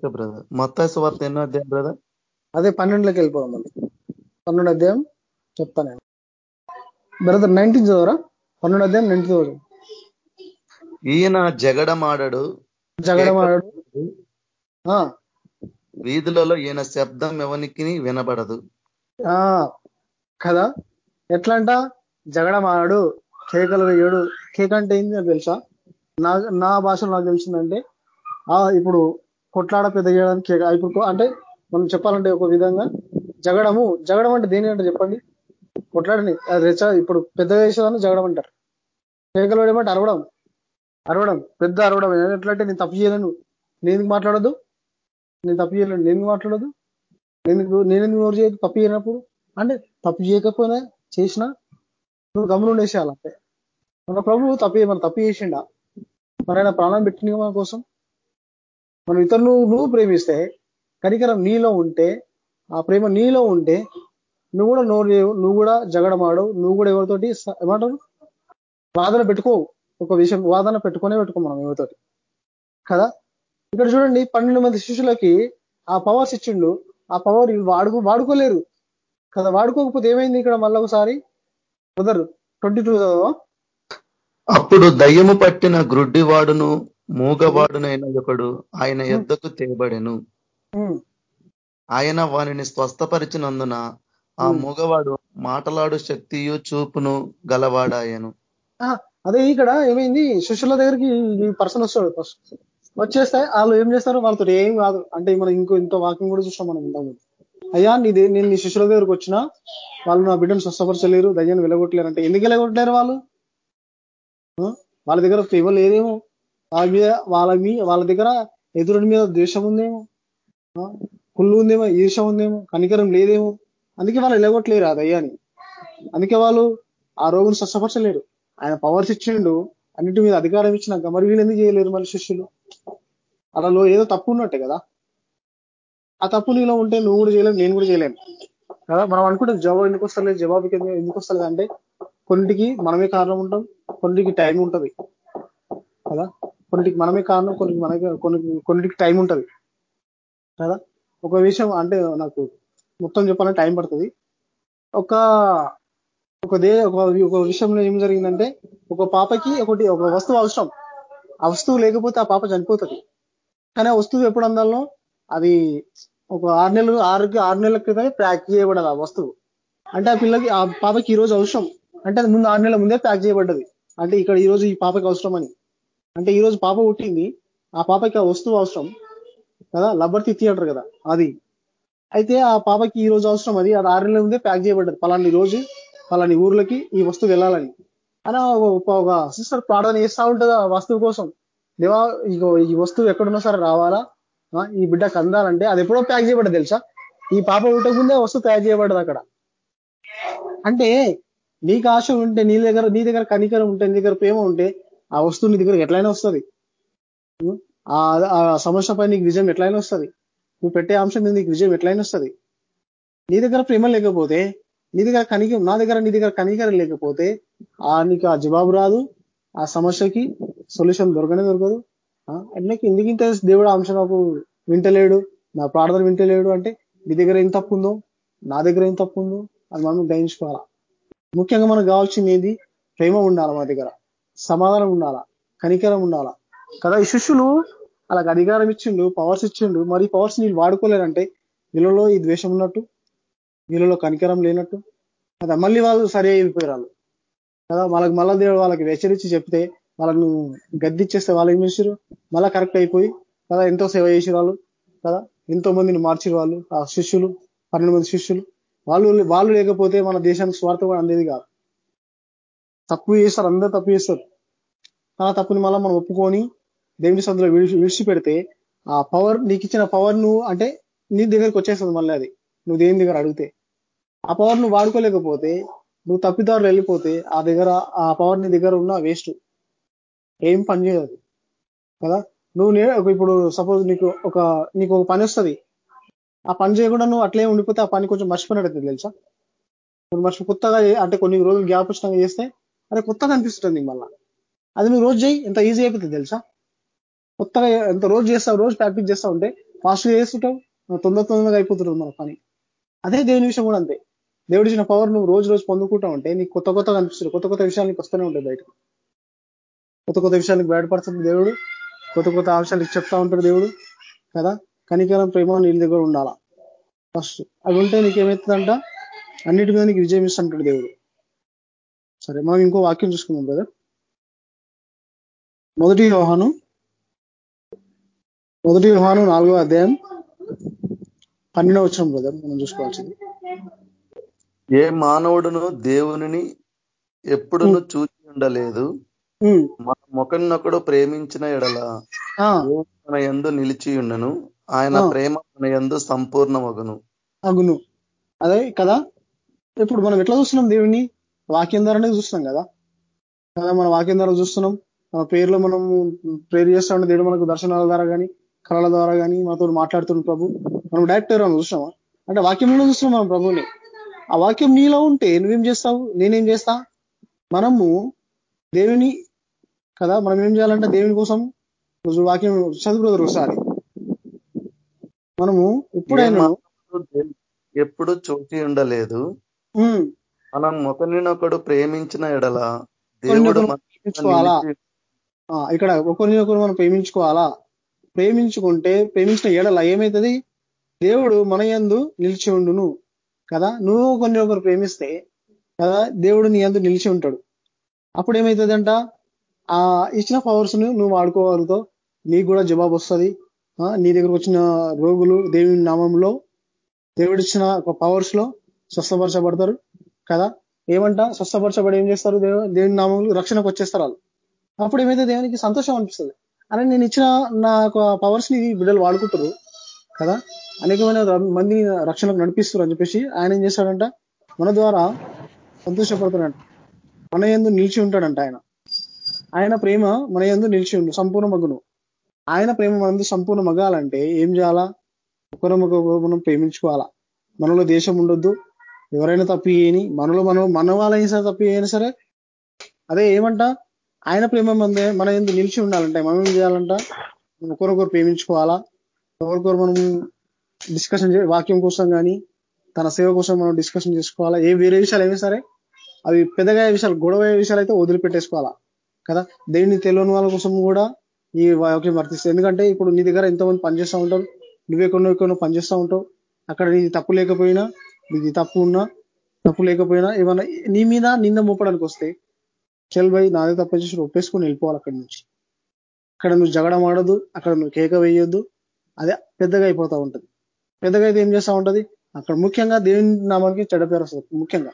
బ్రదర్. మొత్తం సువార్త ఎన్నో అధ్యాయం బ్రదర్? అదే పన్నెండులోకి వెళ్ళిపోదాం మళ్ళీ. పన్నెండు అధ్యాయం చెప్తాను. నేను బ్రదర్ నైన్టీన్ చదవరా? పన్నెండు అధ్యాయం నైన్టీన్ చదవరు? ఈయన జగడమాడడు జగడమాడు వీధులలో ఈయన శబ్దం ఎవనికి వినబడదు. ఆ, కదా? ఎట్లా అంట జగడమాడు కేకలు వేయడు. కేక్ అంటే ఏంది నాకు తెలుసా? నా నా భాషలో నాకు తెలిసిందంటే ఆ ఇప్పుడు కొట్లాడ పెద్ద చేయడానికి కేక ఇప్పుడు అంటే మనం చెప్పాలంటే ఒక విధంగా జగడము జగడం అంటే దేని అంటే చెప్పండి? కొట్లాడని. అది రెచ్చ ఇప్పుడు పెద్ద వేసేదాన్ని జగడం అంటారు. కేకలు వేయడమంటే అరవడం. అరవడం పెద్ద అరవడం. ఎట్లంటే నేను తప్పు చేయలేను. నేను ఎందుకు మాట్లాడదు నేను తప్పు చేయలేను. నేను మాట్లాడదు నేను ఎందుకు- నేను ఎందుకు నోరు చేయదు తప్పు చేయనప్పుడు. అంటే తప్పు చేయకపోయినా చేసినా నువ్వు గమనం ఉండేసేయాలి అంతే. మన ప్రభువు తప్పు మన తప్పు చేసిండా? మరి ఆయన ప్రాణం పెట్టిన మన కోసం? మనం ఇతరులు నువ్వు ప్రేమిస్తే కనికరం నీలో ఉంటే ఆ ప్రేమ నీలో ఉంటే నువ్వు కూడా నోరు చేయవు నువ్వు కూడా జగడమాడవు నువ్వు కూడా ఎవరితోటి ఏమంటారు? వాదన పెట్టుకోవు. ఒక విషయం వాదన పెట్టుకునే పెట్టుకో మనం ఎవరితోటి కదా? ఇక్కడ చూడండి పన్నెండు మంది శిష్యులకి ఆ పవర్స్ ఇచ్చిండు. ఆ పవర్ వాడుకో వాడుకోలేరు. కదా? వాడుకోకపోతే ఏమైంది ఇక్కడ మళ్ళీ ఒకసారి? కుదరు ట్వంటీ టూ అప్పుడు దయ్యము పట్టిన గ్రుడ్డివాడును మూగవాడునైన ఒకడు ఆయన ఎద్దకు తేబడెను. ఆయన వానిని స్వస్థపరిచినందున ఆ. మూగవాడు మాటలాడు శక్తియు చూపును గలవాడాయను. అదే ఇక్కడ ఏమైంది? శిష్యుల దగ్గరికి ఈ పర్సన్ వస్తాడు ఫస్ట్ వచ్చేస్తే వాళ్ళు ఏం చేస్తారు? వాళ్ళతో ఏం కాదు. అంటే మనం ఇంకో ఇంత వాకింగ్ కూడా చూస్తాం మనం ఇంతకు అయ్యా నీది నేను నీ శిష్యుల దగ్గరకు వచ్చినా వాళ్ళు నా బిడ్డను స్వస్థపరచలేరు దయ్యాన్ని వెలగొట్టలేరు అంటే ఎందుకు వెలగొట్టలేరు వాళ్ళు? వాళ్ళ దగ్గర ఫేవర్ లేదేమో. వాళ్ళ మీద వాళ్ళ మీ వాళ్ళ దగ్గర ఎదురుడి మీద ద్వేషం ఉందేమో? కుళ్ళు ఉందేమో? ఈర్ష ఉందేమో? కనికరం లేదేమో? అందుకే వాళ్ళు వెలగొట్టలేరు ఆ దయ్యాన్ని. అందుకే వాళ్ళు ఆ రోగును స్వస్థపరచలేరు. ఆయన పవర్స్ ఇచ్చిండు అన్నిటి మీద అధికారం ఇచ్చినాక మరి వీళ్ళు ఎందుకు చేయలేరు మళ్ళీ శిష్యులు? అలా ఏదో తప్పు ఉన్నట్టే కదా? ఆ తప్పు నీలో ఉంటే నువ్వు కూడా చేయలేవు నేను కూడా చేయలేను. కదా? మనం అనుకుంటే జవాబు ఎందుకు వస్తలేదు జవాబుకి ఎందుకు ఎందుకు వస్తలేదు అంటే కొన్నిటికి మనమే కారణం ఉంటాం కొన్నిటికి టైం ఉంటుంది. కదా? కొన్నిటికి మనమే కారణం కొన్నికి మనమే కొన్ని కొన్నిటికి టైం ఉంటుంది. కదా? ఒక విషయం అంటే నాకు మొత్తం చెప్పాలంటే టైం పడుతుంది. ఒక ఒక దే ఒక విషయంలో ఏం జరిగిందంటే ఒక పాపకి ఒకటి ఒక వస్తువు అవసరం. ఆ వస్తువు లేకపోతే ఆ పాప చనిపోతుంది. కానీ ఆ వస్తువు ఎప్పుడు అందాలో అది ఒక ఆరు నెలలు ఆరు ఆరు నెలల క్రితమే ప్యాక్ చేయబడదు ఆ వస్తువు. అంటే ఆ పిల్లకి ఆ పాపకి ఈ రోజు అవసరం. అంటే అది ముందు ఆరు నెలల ముందే ప్యాక్ చేయబడ్డది. అంటే ఇక్కడ ఈ రోజు ఈ పాపకి అవసరం అని. అంటే ఈ రోజు పాప పుట్టింది. ఆ పాపకి ఆ వస్తువు అవసరం. కదా? లబ్బర్ తిత్తి అంటారు కదా అది. అయితే ఆ పాపకి ఈ రోజు అవసరం అది. అది ఆరు నెలల ముందే ప్యాక్ చేయబడ్డది. పలాంటి రోజు పలాని ఊర్లకి ఈ వస్తువు వెళ్ళాలని. అని ఒక- ఒక సిస్టర్ ప్రార్థన చేస్తూ ఉంటది ఆ వస్తువు కోసం. దేవా ఇగో ఈ వస్తువు ఎక్కడున్నా సరే రావాలా? ఈ బిడ్డకు అందాలంటే అది ఎప్పుడో ప్యాక్ చేయబడ్డది తెలుసా? ఈ పాప పుట్టక వస్తువు తయారు చేయబడ్డది అక్కడ. అంటే నీకు ఆశ ఉంటే నీ దగ్గర నీ దగ్గర కనికరం ఉంటే నీ దగ్గర ప్రేమ ఉంటే ఆ వస్తువు నీ దగ్గర ఎట్లయినా వస్తుంది. ఆ ఆ సమస్యపై నీకు విజయం ఎట్లయినా వస్తుంది. నువ్వు పెట్టే అంశం మీద నీకు విజయం ఎట్లయినా వస్తుంది. నీ దగ్గర ప్రేమ లేకపోతే నీ దగ్గర కనిగి నా దగ్గర నీ దగ్గర కనికరం లేకపోతే ఆ నీకు ఆ జవాబు రాదు ఆ సమస్యకి సొల్యూషన్ దొరకనే దొరకదు. ఆ, ఎందుకు ఇంత దేవుడు అంశం నాకు వింటలేడు నా ప్రార్థన వింటలేడు అంటే నీ దగ్గర ఏం తప్పు ఉందో నా దగ్గర ఏం తప్పు ఉందో అది మనం గ్రహించుకోవాలా? ముఖ్యంగా మనకు కావాల్సింది ఏంది? ప్రేమ ఉండాలి మన దగ్గర? సమాధానం ఉండాలా? కనికరం ఉండాలా? కదా ఈ శిష్యులు అలాగ అధికారం ఇచ్చిండు పవర్స్ ఇచ్చిండు మరి పవర్స్ నీళ్ళు వాడుకోలేరంటే వీళ్ళలో ఈ ద్వేషం ఉన్నట్టు వీళ్ళలో కనికరం లేనట్టు. కదా మళ్ళీ వాళ్ళు సరి అయిపోయారు వాళ్ళు. కదా వాళ్ళకి మళ్ళా దేవుడు వాళ్ళకి హెచ్చరించి చెప్తే వాళ్ళను గద్దిచ్చేస్తే వాళ్ళు ఏం చేసారు మళ్ళా కరెక్ట్ అయిపోయి కదా ఎంతో సేవ చేసి వాళ్ళు. కదా ఎంతో మందిని మార్చిరు వాళ్ళు. ఆ శిష్యులు పన్నెండు మంది శిష్యులు. వాళ్ళు వాళ్ళు లేకపోతే మన దేశానికి స్వార్థ కూడా అందేది కాదు. తప్పు చేస్తారు అందరూ తప్పు చేస్తారు. ఆ తప్పుని మళ్ళీ మనం ఒప్పుకొని దేవుని సందులో విడిచి పెడితే ఆ పవర్ నీకు ఇచ్చిన పవర్ నువ్వు అంటే నీ దగ్గరికి వచ్చేస్తుంది మళ్ళీ అది. నువ్వు దేని దగ్గర అడిగితే. ఆ పవర్ నువ్వు వాడుకోలేకపోతే నువ్వు తప్పిదారులు వెళ్ళిపోతే ఆ దగ్గర ఆ పవర్ నీ దగ్గర ఉన్న వేస్ట్ ఏం పని చేయదు. కదా? నువ్వు నే ఇప్పుడు సపోజ్ నీకు ఒక నీకు ఒక పని వస్తుంది. ఆ పని చేయకుండా నువ్వు అట్లే ఉండిపోతే ఆ పని కొంచెం మర్చిపోయినట్టు తెలుసా? నువ్వు మర్చి కొత్తగా అంటే కొన్ని రోజులు గ్యాప్ వచ్చినాక చేస్తే అదే కొత్తగా అనిపిస్తుంది నీకు మళ్ళా. అది నువ్వు రోజు చేయి ఎంత ఈజీ అయిపోతుంది తెలుసా? కొత్తగా ఎంత రోజు చేస్తావు రోజు ప్రాక్టీస్ చేస్తా ఉంటే ఫాస్ట్గా చేస్తుంటావు తొందర తొందరగా అయిపోతుంటుంది మన పని. అదే దేవుని విషయం కూడా అంతే. దేవుడు ఇచ్చిన పవర్ నువ్వు రోజు రోజు పొందుకుంటా ఉంటే నీకు కొత్త కొత్తగా అనిపిస్తుంది. కొత్త కొత్త విషయాలు నీకు వస్తూనే ఉంటాయి బయట కొత్త కొత్త విషయాలకు బయటపడుతుంది దేవుడు. కొత్త కొత్త అంశాలు చెప్తా ఉంటాడు దేవుడు. కదా? కనికరం ప్రేమ నీళ్ళ దగ్గర ఉండాలా? ఫస్ట్ అవి ఉంటే నీకేమవుతుందంట? అన్నిటి మీద నీకు విజయం ఇస్తుంటాడు దేవుడు. సరే మనం ఇంకో వాక్యం చూసుకుందాం బ్రదర్ మొదటి వ్యూహాను మొదటి వ్యూహాను నాలుగో అధ్యాయం పన్నెండవ వచ్చిన బ్రదర్ మనం చూసుకోవాల్సింది. ఏ మానవుడును దేవునిని ఎప్పుడును చూసి ఉండలేదు. మన ముఖన్నొకడు ప్రేమించిన ఎడల తన ఎందు నిలిచి ఉండను. ఆయన. ప్రేమ మన యందు సంపూర్ణమగును. అగును. అదే కదా? ఇప్పుడు మనం ఎట్లా చూస్తున్నాం దేవుణ్ణి? వాక్యం ద్వారానే చూస్తున్నాం కదా? కదా మన వాక్యం ద్వారా చూస్తున్నాం. మన పేర్లో మనం ప్రేర్ చేస్తా ఉంటే దేవుడు మనకు దర్శనాల ద్వారా కానీ కళల ద్వారా కానీ మనతో మాట్లాడుతున్న ప్రభు. మనం డైరెక్ట్ మనం చూస్తున్నామా? అంటే వాక్యంలో చూస్తున్నాం మనం ప్రభుని ఆ వాక్యం నీలో ఉంటే నువ్వేం చేస్తావు? నేనేం చేస్తా? మనము దేవుని కదా మనం ఏం చేయాలంటే దేవుని కోసం రోజు వాక్యం చదువు బ్రదర్ ఒకసారి. మనము ఎప్పుడైనా ఎప్పుడు చూసి ఉండలేదు. మనం ఒకరినొకడు ప్రేమించిన ఎడల దేవుడు ఒకరినొకరు ప్రేమించుకోవాలా? ఇక్కడ ఒకరిని ఒకరు మనం ప్రేమించుకోవాలా? ప్రేమించుకుంటే ప్రేమించిన ఏడల ఏమవుతుంది దేవుడు మన యందు నిలిచి ఉండును. కదా? నువ్వు కొన్ని ఒకరు ప్రేమిస్తే కదా దేవుడు నీ యందు నిలిచి ఉంటాడు. అప్పుడు ఏమవుతుందంట ఆ ఇచ్చిన పవర్స్ను నువ్వు వాడుకోగలుగుతావు. నీకు కూడా జవాబు వస్తుంది. నీ దగ్గరకు వచ్చిన రోగులు దేవుని నామంలో దేవుడిచ్చిన ఒక పవర్స్లో స్వస్థపరచబడతారు కదా? ఏమంట? స్వస్థపరచబడి ఏం చేస్తారు? దేవు దేవుని నామంలో రక్షణకు వచ్చేస్తారు వాళ్ళు. అప్పుడు ఏమైతే దేవునికి సంతోషం అనిపిస్తుంది. అని నేను ఇచ్చిన నా పవర్స్ని బిడ్డలు వాడుకుంటారు. కదా? అనేకమైన మందిని రక్షణకు నడిపిస్తారు అని చెప్పేసి ఆయన ఏం చేస్తాడంట మన ద్వారా సంతోషపడుతున్నాడు మన యందు నిలిచి ఉంటాడంట ఆయన. ఆయన ప్రేమ మన యందు నిలిచి ఉండు సంపూర్ణ మగును ఆయన ప్రేమ మనందు సంపూర్ణ మగాలంటే ఏం చేయాలా? ఒకరినొకరు మనం ప్రేమించుకోవాలా? మనలో దేశం ఉండొద్దు. ఎవరైనా తప్పు చేయని మనలో మనం మన వాళ్ళైనా సరే తప్పు అయినా సరే అదే ఏమంట? ఆయన ప్రేమ మన మన ఎందుకు నిలిచి ఉండాలంటే మనం ఏం చేయాలంట? ఒకరొకరు ప్రేమించుకోవాలా? ఎవరికొరు మనం డిస్కషన్ చే వాక్యం కోసం కానీ తన సేవ కోసం మనం డిస్కషన్ చేసుకోవాలా? ఏ వేరే విషయాలు ఏమి సరే అవి పెద్దగా విషయాలు గొడవ అయ్యే విషయాలు అయితే వదిలిపెట్టేసుకోవాలా? కదా? దేవుని తెలియని వాళ్ళ కోసం కూడా ఈ వాక్యం వర్తిస్తుంది. ఎందుకంటే ఇప్పుడు నీ దగ్గర ఎంతోమంది పనిచేస్తూ ఉంటారు నువ్వే కొన్ని కొన్ని పనిచేస్తూ ఉంటావు. అక్కడ నీది తప్పు లేకపోయినా నీది తప్పు ఉన్నా తప్పు లేకపోయినా ఏమన్నా నీ మీద నింద మోపడానికి వస్తే చల్ భయ్ నాదే తప్పు చేసి ఒప్పేసుకొని వెళ్ళిపోవాలి అక్కడి నుంచి. అక్కడ నువ్వు జగడం ఆడదు అక్కడ నువ్వు కేక వేయొద్దు అదే పెద్దగా అయిపోతా ఉంటది. పెద్దగా అయితే ఏం చేస్తా ఉంటది? అక్కడ ముఖ్యంగా దేవుని నామానికి చెడ్డ పేరు వస్తుంది. ముఖ్యంగా.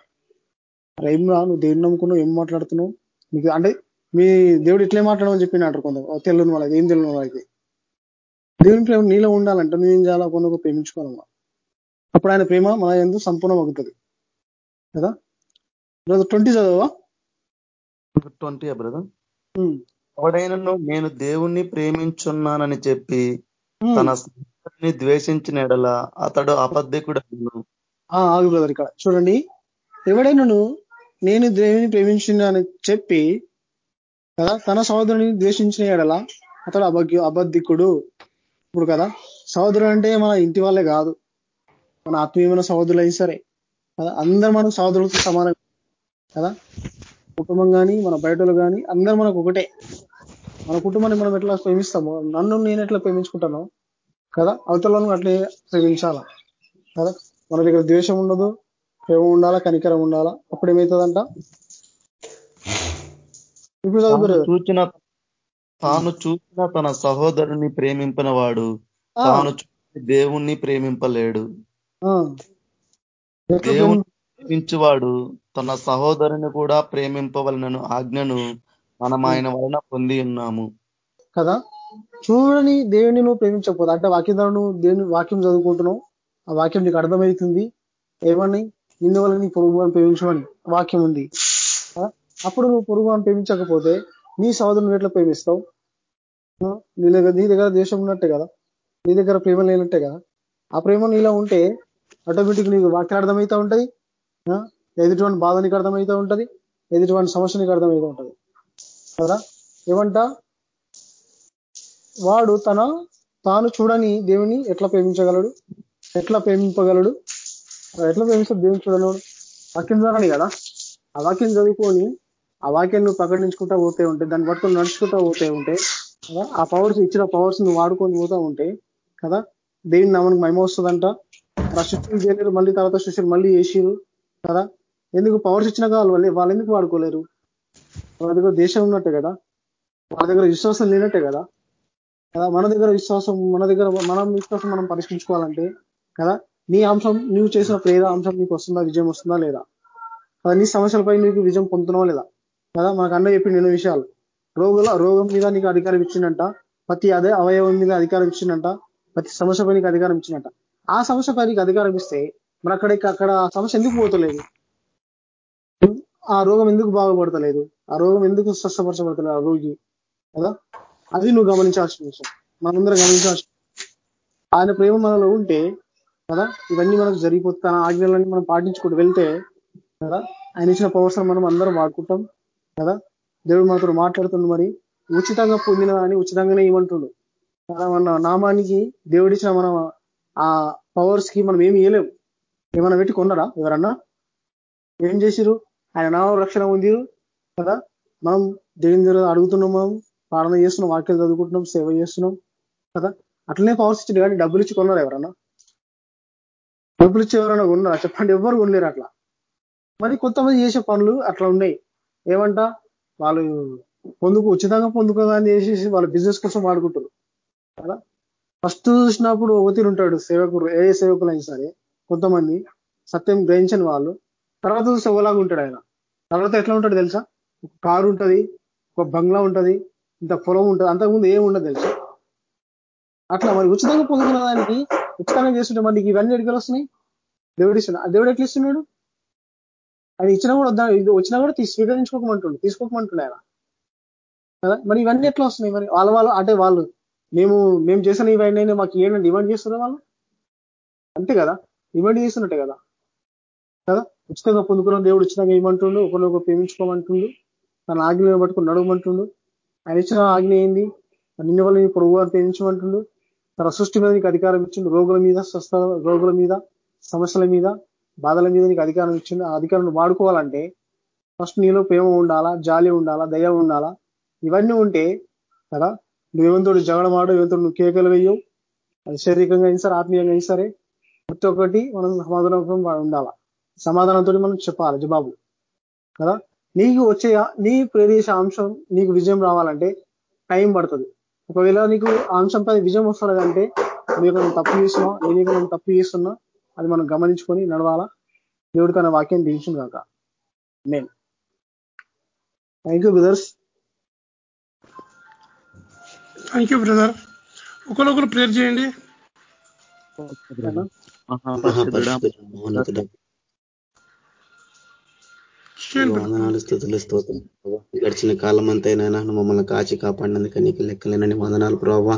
ఏం రా నువ్వు దేవుని నమ్ముకున్నావు ఏం మాట్లాడుతున్నావు? నీకు అంటే మీ దేవుడు ఇట్లే మాట్లాడమని చెప్పినట్టు కొంత తెలియని వాళ్ళకి ఏం తెలియని వాళ్ళకి. దేవుని ప్రేమ నీలో ఉండాలంటే నువ్వేం చేయాలా? కొన్ని ప్రేమించుకోవాలమ్మా అప్పుడు ఆయన ప్రేమ మన ఎందుకు సంపూర్ణం అవుతుంది కదా ట్వంటీ చదవా ట్వంటీ బ్రదర్? ఎవడైనను నేను దేవుణ్ణి ప్రేమించున్నానని చెప్పి. తన స్నేహితుడిని ద్వేషించిన ఎడల అతడు అబద్ధికుడు ఆగు బ్రదర్ ఇక్కడ. చూడండి. ఎవడైనాను నేను దేవుని ప్రేమించిన అని చెప్పి కదా తన సహోదరుని ద్వేషించిన ఎడల అతడు అభగ్య అబద్ధికుడు. ఇప్పుడు కదా సహోదరుడు అంటే మన ఇంటి వాళ్ళే కాదు. మన ఆత్మీయమైన సహోదరులు అయినా సరే. కదా అందరు మన సహోదరులతో సమానం కదా కుటుంబం కానీ మన బయటలు కానీ అందరు మనకు ఒకటే. మన కుటుంబాన్ని మనం ఎట్లా ప్రేమిస్తామో నన్ను నేను ఎట్లా ప్రేమించుకుంటానో కదా? అవతలను అట్లే ప్రేమించాలా? కదా? మన దగ్గర ద్వేషం ఉండదు ప్రేమ ఉండాలా కనికరం ఉండాలా? అప్పుడు ఏమవుతుందంట ఇప్పుడు చదువుతారు తాను చూచిన తాను చూసిన తన సహోదరుని ప్రేమింపిన వాడు తాను దేవుణ్ణి ప్రేమింపలేడు. దేవుని ప్రేమించువాడు తన సహోదరుని కూడా ప్రేమింపవలనను ఆజ్ఞను మనం ఆయన వలన పొంది ఉన్నాము. కదా? చూడని దేవుని నువ్వు ప్రేమించకపోతే అంటే వాక్యం ద్వారా నువ్వు దేవుని వాక్యం చదువుకుంటున్నావు ఆ వాక్యం నీకు అర్థమవుతుంది. ఏమని? నిన్ను వల్ల నీ పొరుగు అని ప్రేమించమని వాక్యం ఉంది? అప్పుడు నువ్వు పొరుగు అని ప్రేమించకపోతే నీ సహోదరుని ఎట్లా ప్రేమిస్తావు? నీ దగ్గర నీ దగ్గర దేశం ఉన్నట్టే కదా? నీ దగ్గర ప్రేమ లేనట్టే కదా? ఆ ప్రేమ నీలో ఉంటే ఆటోమేటిక్ నీకు వాక్యం అర్థమవుతా ఉంటది? ఎదుటివాడి బాధ నీకు అర్థమవుతూ ఉంటది. ఎదుటివాడి సమస్య నీకు అర్థమవుతూ ఉంటది. కదా? ఏమంట? వాడు తన తాను చూడని దేవుని ఎట్లా ప్రేమించగలడు? ఎట్లా ప్రేమింపగలడు? ఎట్లా ప్రేమిస్తాడు దేవుని చూడలేడు వాక్యం ద్వారానే కదా. ఆ వాక్యం చదువుకొని ఆ వాక్యం నువ్వు ప్రకటించుకుంటా పోతే ఉంటే దాన్ని పట్టుకొని నడుచుకుంటా పోతే ఉంటే కదా? ఆ పవర్స్ ఇచ్చిన పవర్స్ నువ్వు వాడుకొని పోతా ఉంటే కదా? దేవుని నామానికి మహిమ వస్తుందంట. ఆ శిష్యులు చేయలేరు మళ్ళీ తర్వాత శిష్యులు మళ్ళీ చేసిరు కదా? ఎందుకు? పవర్స్ ఇచ్చిన వాళ్ళు వాళ్ళు ఎందుకు వాడుకోలేరు? వాళ్ళ దగ్గర దేశం ఉన్నట్టే కదా? వాళ్ళ దగ్గర విశ్వాసం లేనట్టే కదా? కదా? మన దగ్గర విశ్వాసం మన దగ్గర మనం విశ్వాసం మనం పరిష్కరించుకోవాలంటే కదా? నీ అంశం నువ్వు చేసిన ప్రేర అంశం నీకు వస్తుందా? విజయం వస్తుందా? లేదా? కదా? నీ సమస్యలపై నీకు విజయం పొందుతున్నావా? లేదా? కదా? మనకు అన్న చెప్పి నేను విషయాలు. రోగుల రోగం మీద నీకు అధికారం ఇచ్చిందంట ప్రతి అదే అవయవం మీద అధికారం ఇచ్చిందంట ప్రతి సమస్య నీకు అధికారం ఇచ్చిందంట ఆ సమస్య నీకు అధికారం ఇస్తే మరి అక్కడ అక్కడ సమస్య ఎందుకు పోతలేదు? ఆ రోగం ఎందుకు బాగుపడతలేదు? ఆ రోగం ఎందుకు స్వస్థపరచబడతలేదు ఆ రోగి? కదా? అది నువ్వు గమనించాల్సిన విషయం. మనందరం గమనించాల్సిన ఆయన ప్రేమ మనలో ఉంటే కదా? ఇవన్నీ మనకు జరిగిపోతాన ఆజ్ఞలన్నీ మనం పాటించుకుంటూ వెళ్తే కదా? ఆయన ఇచ్చిన పవర్స్ మనం అందరం వాడుకుంటాం కదా? దేవుడు మనతో మాట్లాడుతుంది మరి. ఉచితంగా పొందిన అని ఉచితంగానే ఇవ్వమంటుండు. కదా? మన నామానికి దేవుడిచ్చిన మనం ఆ పవర్స్కి మనం ఏమి ఇవ్వలేము ఏమైనా పెట్టి కొన్నారా ఎవరన్నా? ఏం చేసిరు ఆయన నామం రక్షణ ఉంది కదా? మనం దేవుని దగ్గర అడుగుతున్నాం మనం ప్రార్థన చేస్తున్నాం వాక్యాలు చదువుకుంటున్నాం సేవ చేస్తున్నాం కదా? అట్లనే పవర్స్ ఇచ్చింది కానీ డబ్బులు ఇచ్చి కొన్నారు ఎవరన్నా? డబ్బులు ఇచ్చి ఎవరైనా ఉన్నారా చెప్పండి ఎవరు కొనలేరు అట్లా. మరి కొంతమంది చేసే పనులు అట్లా ఉన్నాయి. ఏమంట? వాళ్ళు పొందుకు ఉచితంగా పొందుకోగానే చేసేసి వాళ్ళ బిజినెస్ కోసం వాడుకుంటారు కదా? ఫస్ట్ చూసినప్పుడు ఒకతిరు ఉంటాడు సేవకుడు ఏ సేవకులు అయినా సరే కొంతమంది సత్యం గ్రహించని వాళ్ళు తర్వాత చూస్తే ఓలాగా ఉంటాడు ఆయన. తర్వాత ఎట్లా ఉంటాడు తెలుసా? ఒక కారు ఉంటుంది ఒక బంగ్లా ఉంటుంది ఇంత పొలం ఉంటుంది అంతకుముందు ఏం ఉండదు తెలుసా? అట్లా మరి ఉచితంగా పొందుకున్న దానికి ఉచితంగా చేస్తుంటే మరి నీకు ఇవన్నీ ఎడికలు వస్తున్నాయి? దేవుడు ఇస్తున్నాడు దేవుడు ఎట్లా ఇస్తున్నాడు? ఆయన ఇచ్చినా కూడా వద్దా? వచ్చినా కూడా స్వీకరించుకోకమంటుండు తీసుకోకమంటుండే ఆయన. కదా? మరి ఇవన్నీ ఎట్లా వస్తున్నాయి మరి? వాళ్ళ వాళ్ళు అంటే వాళ్ళు మేము మేము చేసిన ఇవన్నీ మాకు ఏంటంటే డిమాండ్ చేస్తున్నారు వాళ్ళు? అంతే కదా? డిమాండ్ చేస్తున్నట్టే కదా? కదా? ఉచితంగా పొందుకున్న దేవుడు ఉచితంగా ఏమంటుండు? ఒకరినొకరు ప్రేమించుకోమంటుండు. తన ఆజ్ఞలను పట్టుకుని నడవమంటుండు ఆయన ఇచ్చిన ఆజ్ఞ ఏంది? నిన్న వల్ల పొరుగు అని ప్రేమించమంటుండు. తన సృష్టి మీద నీకు అధికారం ఇచ్చిండు. రోగుల మీద స్వస్థ రోగుల మీద సమస్యల మీద బాధల మీద నీకు అధికారం ఇచ్చిండు. ఆ అధికారం వాడుకోవాలంటే ఫస్ట్ నీలో ప్రేమ ఉండాలా? జాలి ఉండాలా? దయ ఉండాలా? ఇవన్నీ ఉంటే కదా నువ్వేమంతో జగడమాడు ఏమంతో నువ్వు కేకలు వేయవు. అది శారీరకంగా అయినా సరే ఆత్మీయంగా అయినా సరే ప్రతి ఒక్కటి మనం సమాధానం ఉండాలా? సమాధానంతో మనం చెప్పాలి జవాబు. కదా? నీకు వచ్చే నీ ప్రదేశ అంశం నీకు విజయం రావాలంటే టైం పడుతుంది. ఒకవేళ నీకు ఆ అంశంపై విజయం వస్తుంది అంటే నీకు మనం తప్పు చేస్తున్నా నేను మనం తప్పు చేస్తున్నా అది మనం గమనించుకొని నడవాలా? దేవుడు తన వాక్యం దించును కాక. నేను thank you brothers thank you brother ఒకరొకరు ప్రేర్ చేయండి. వందనాలు స్థుతులు స్తోత్రం. గడిచిన కాలం అంతైనా మమ్మల్ని కాచి కాపాడినందుకు నీకు లెక్కలేనని వందనాలు ప్రభావ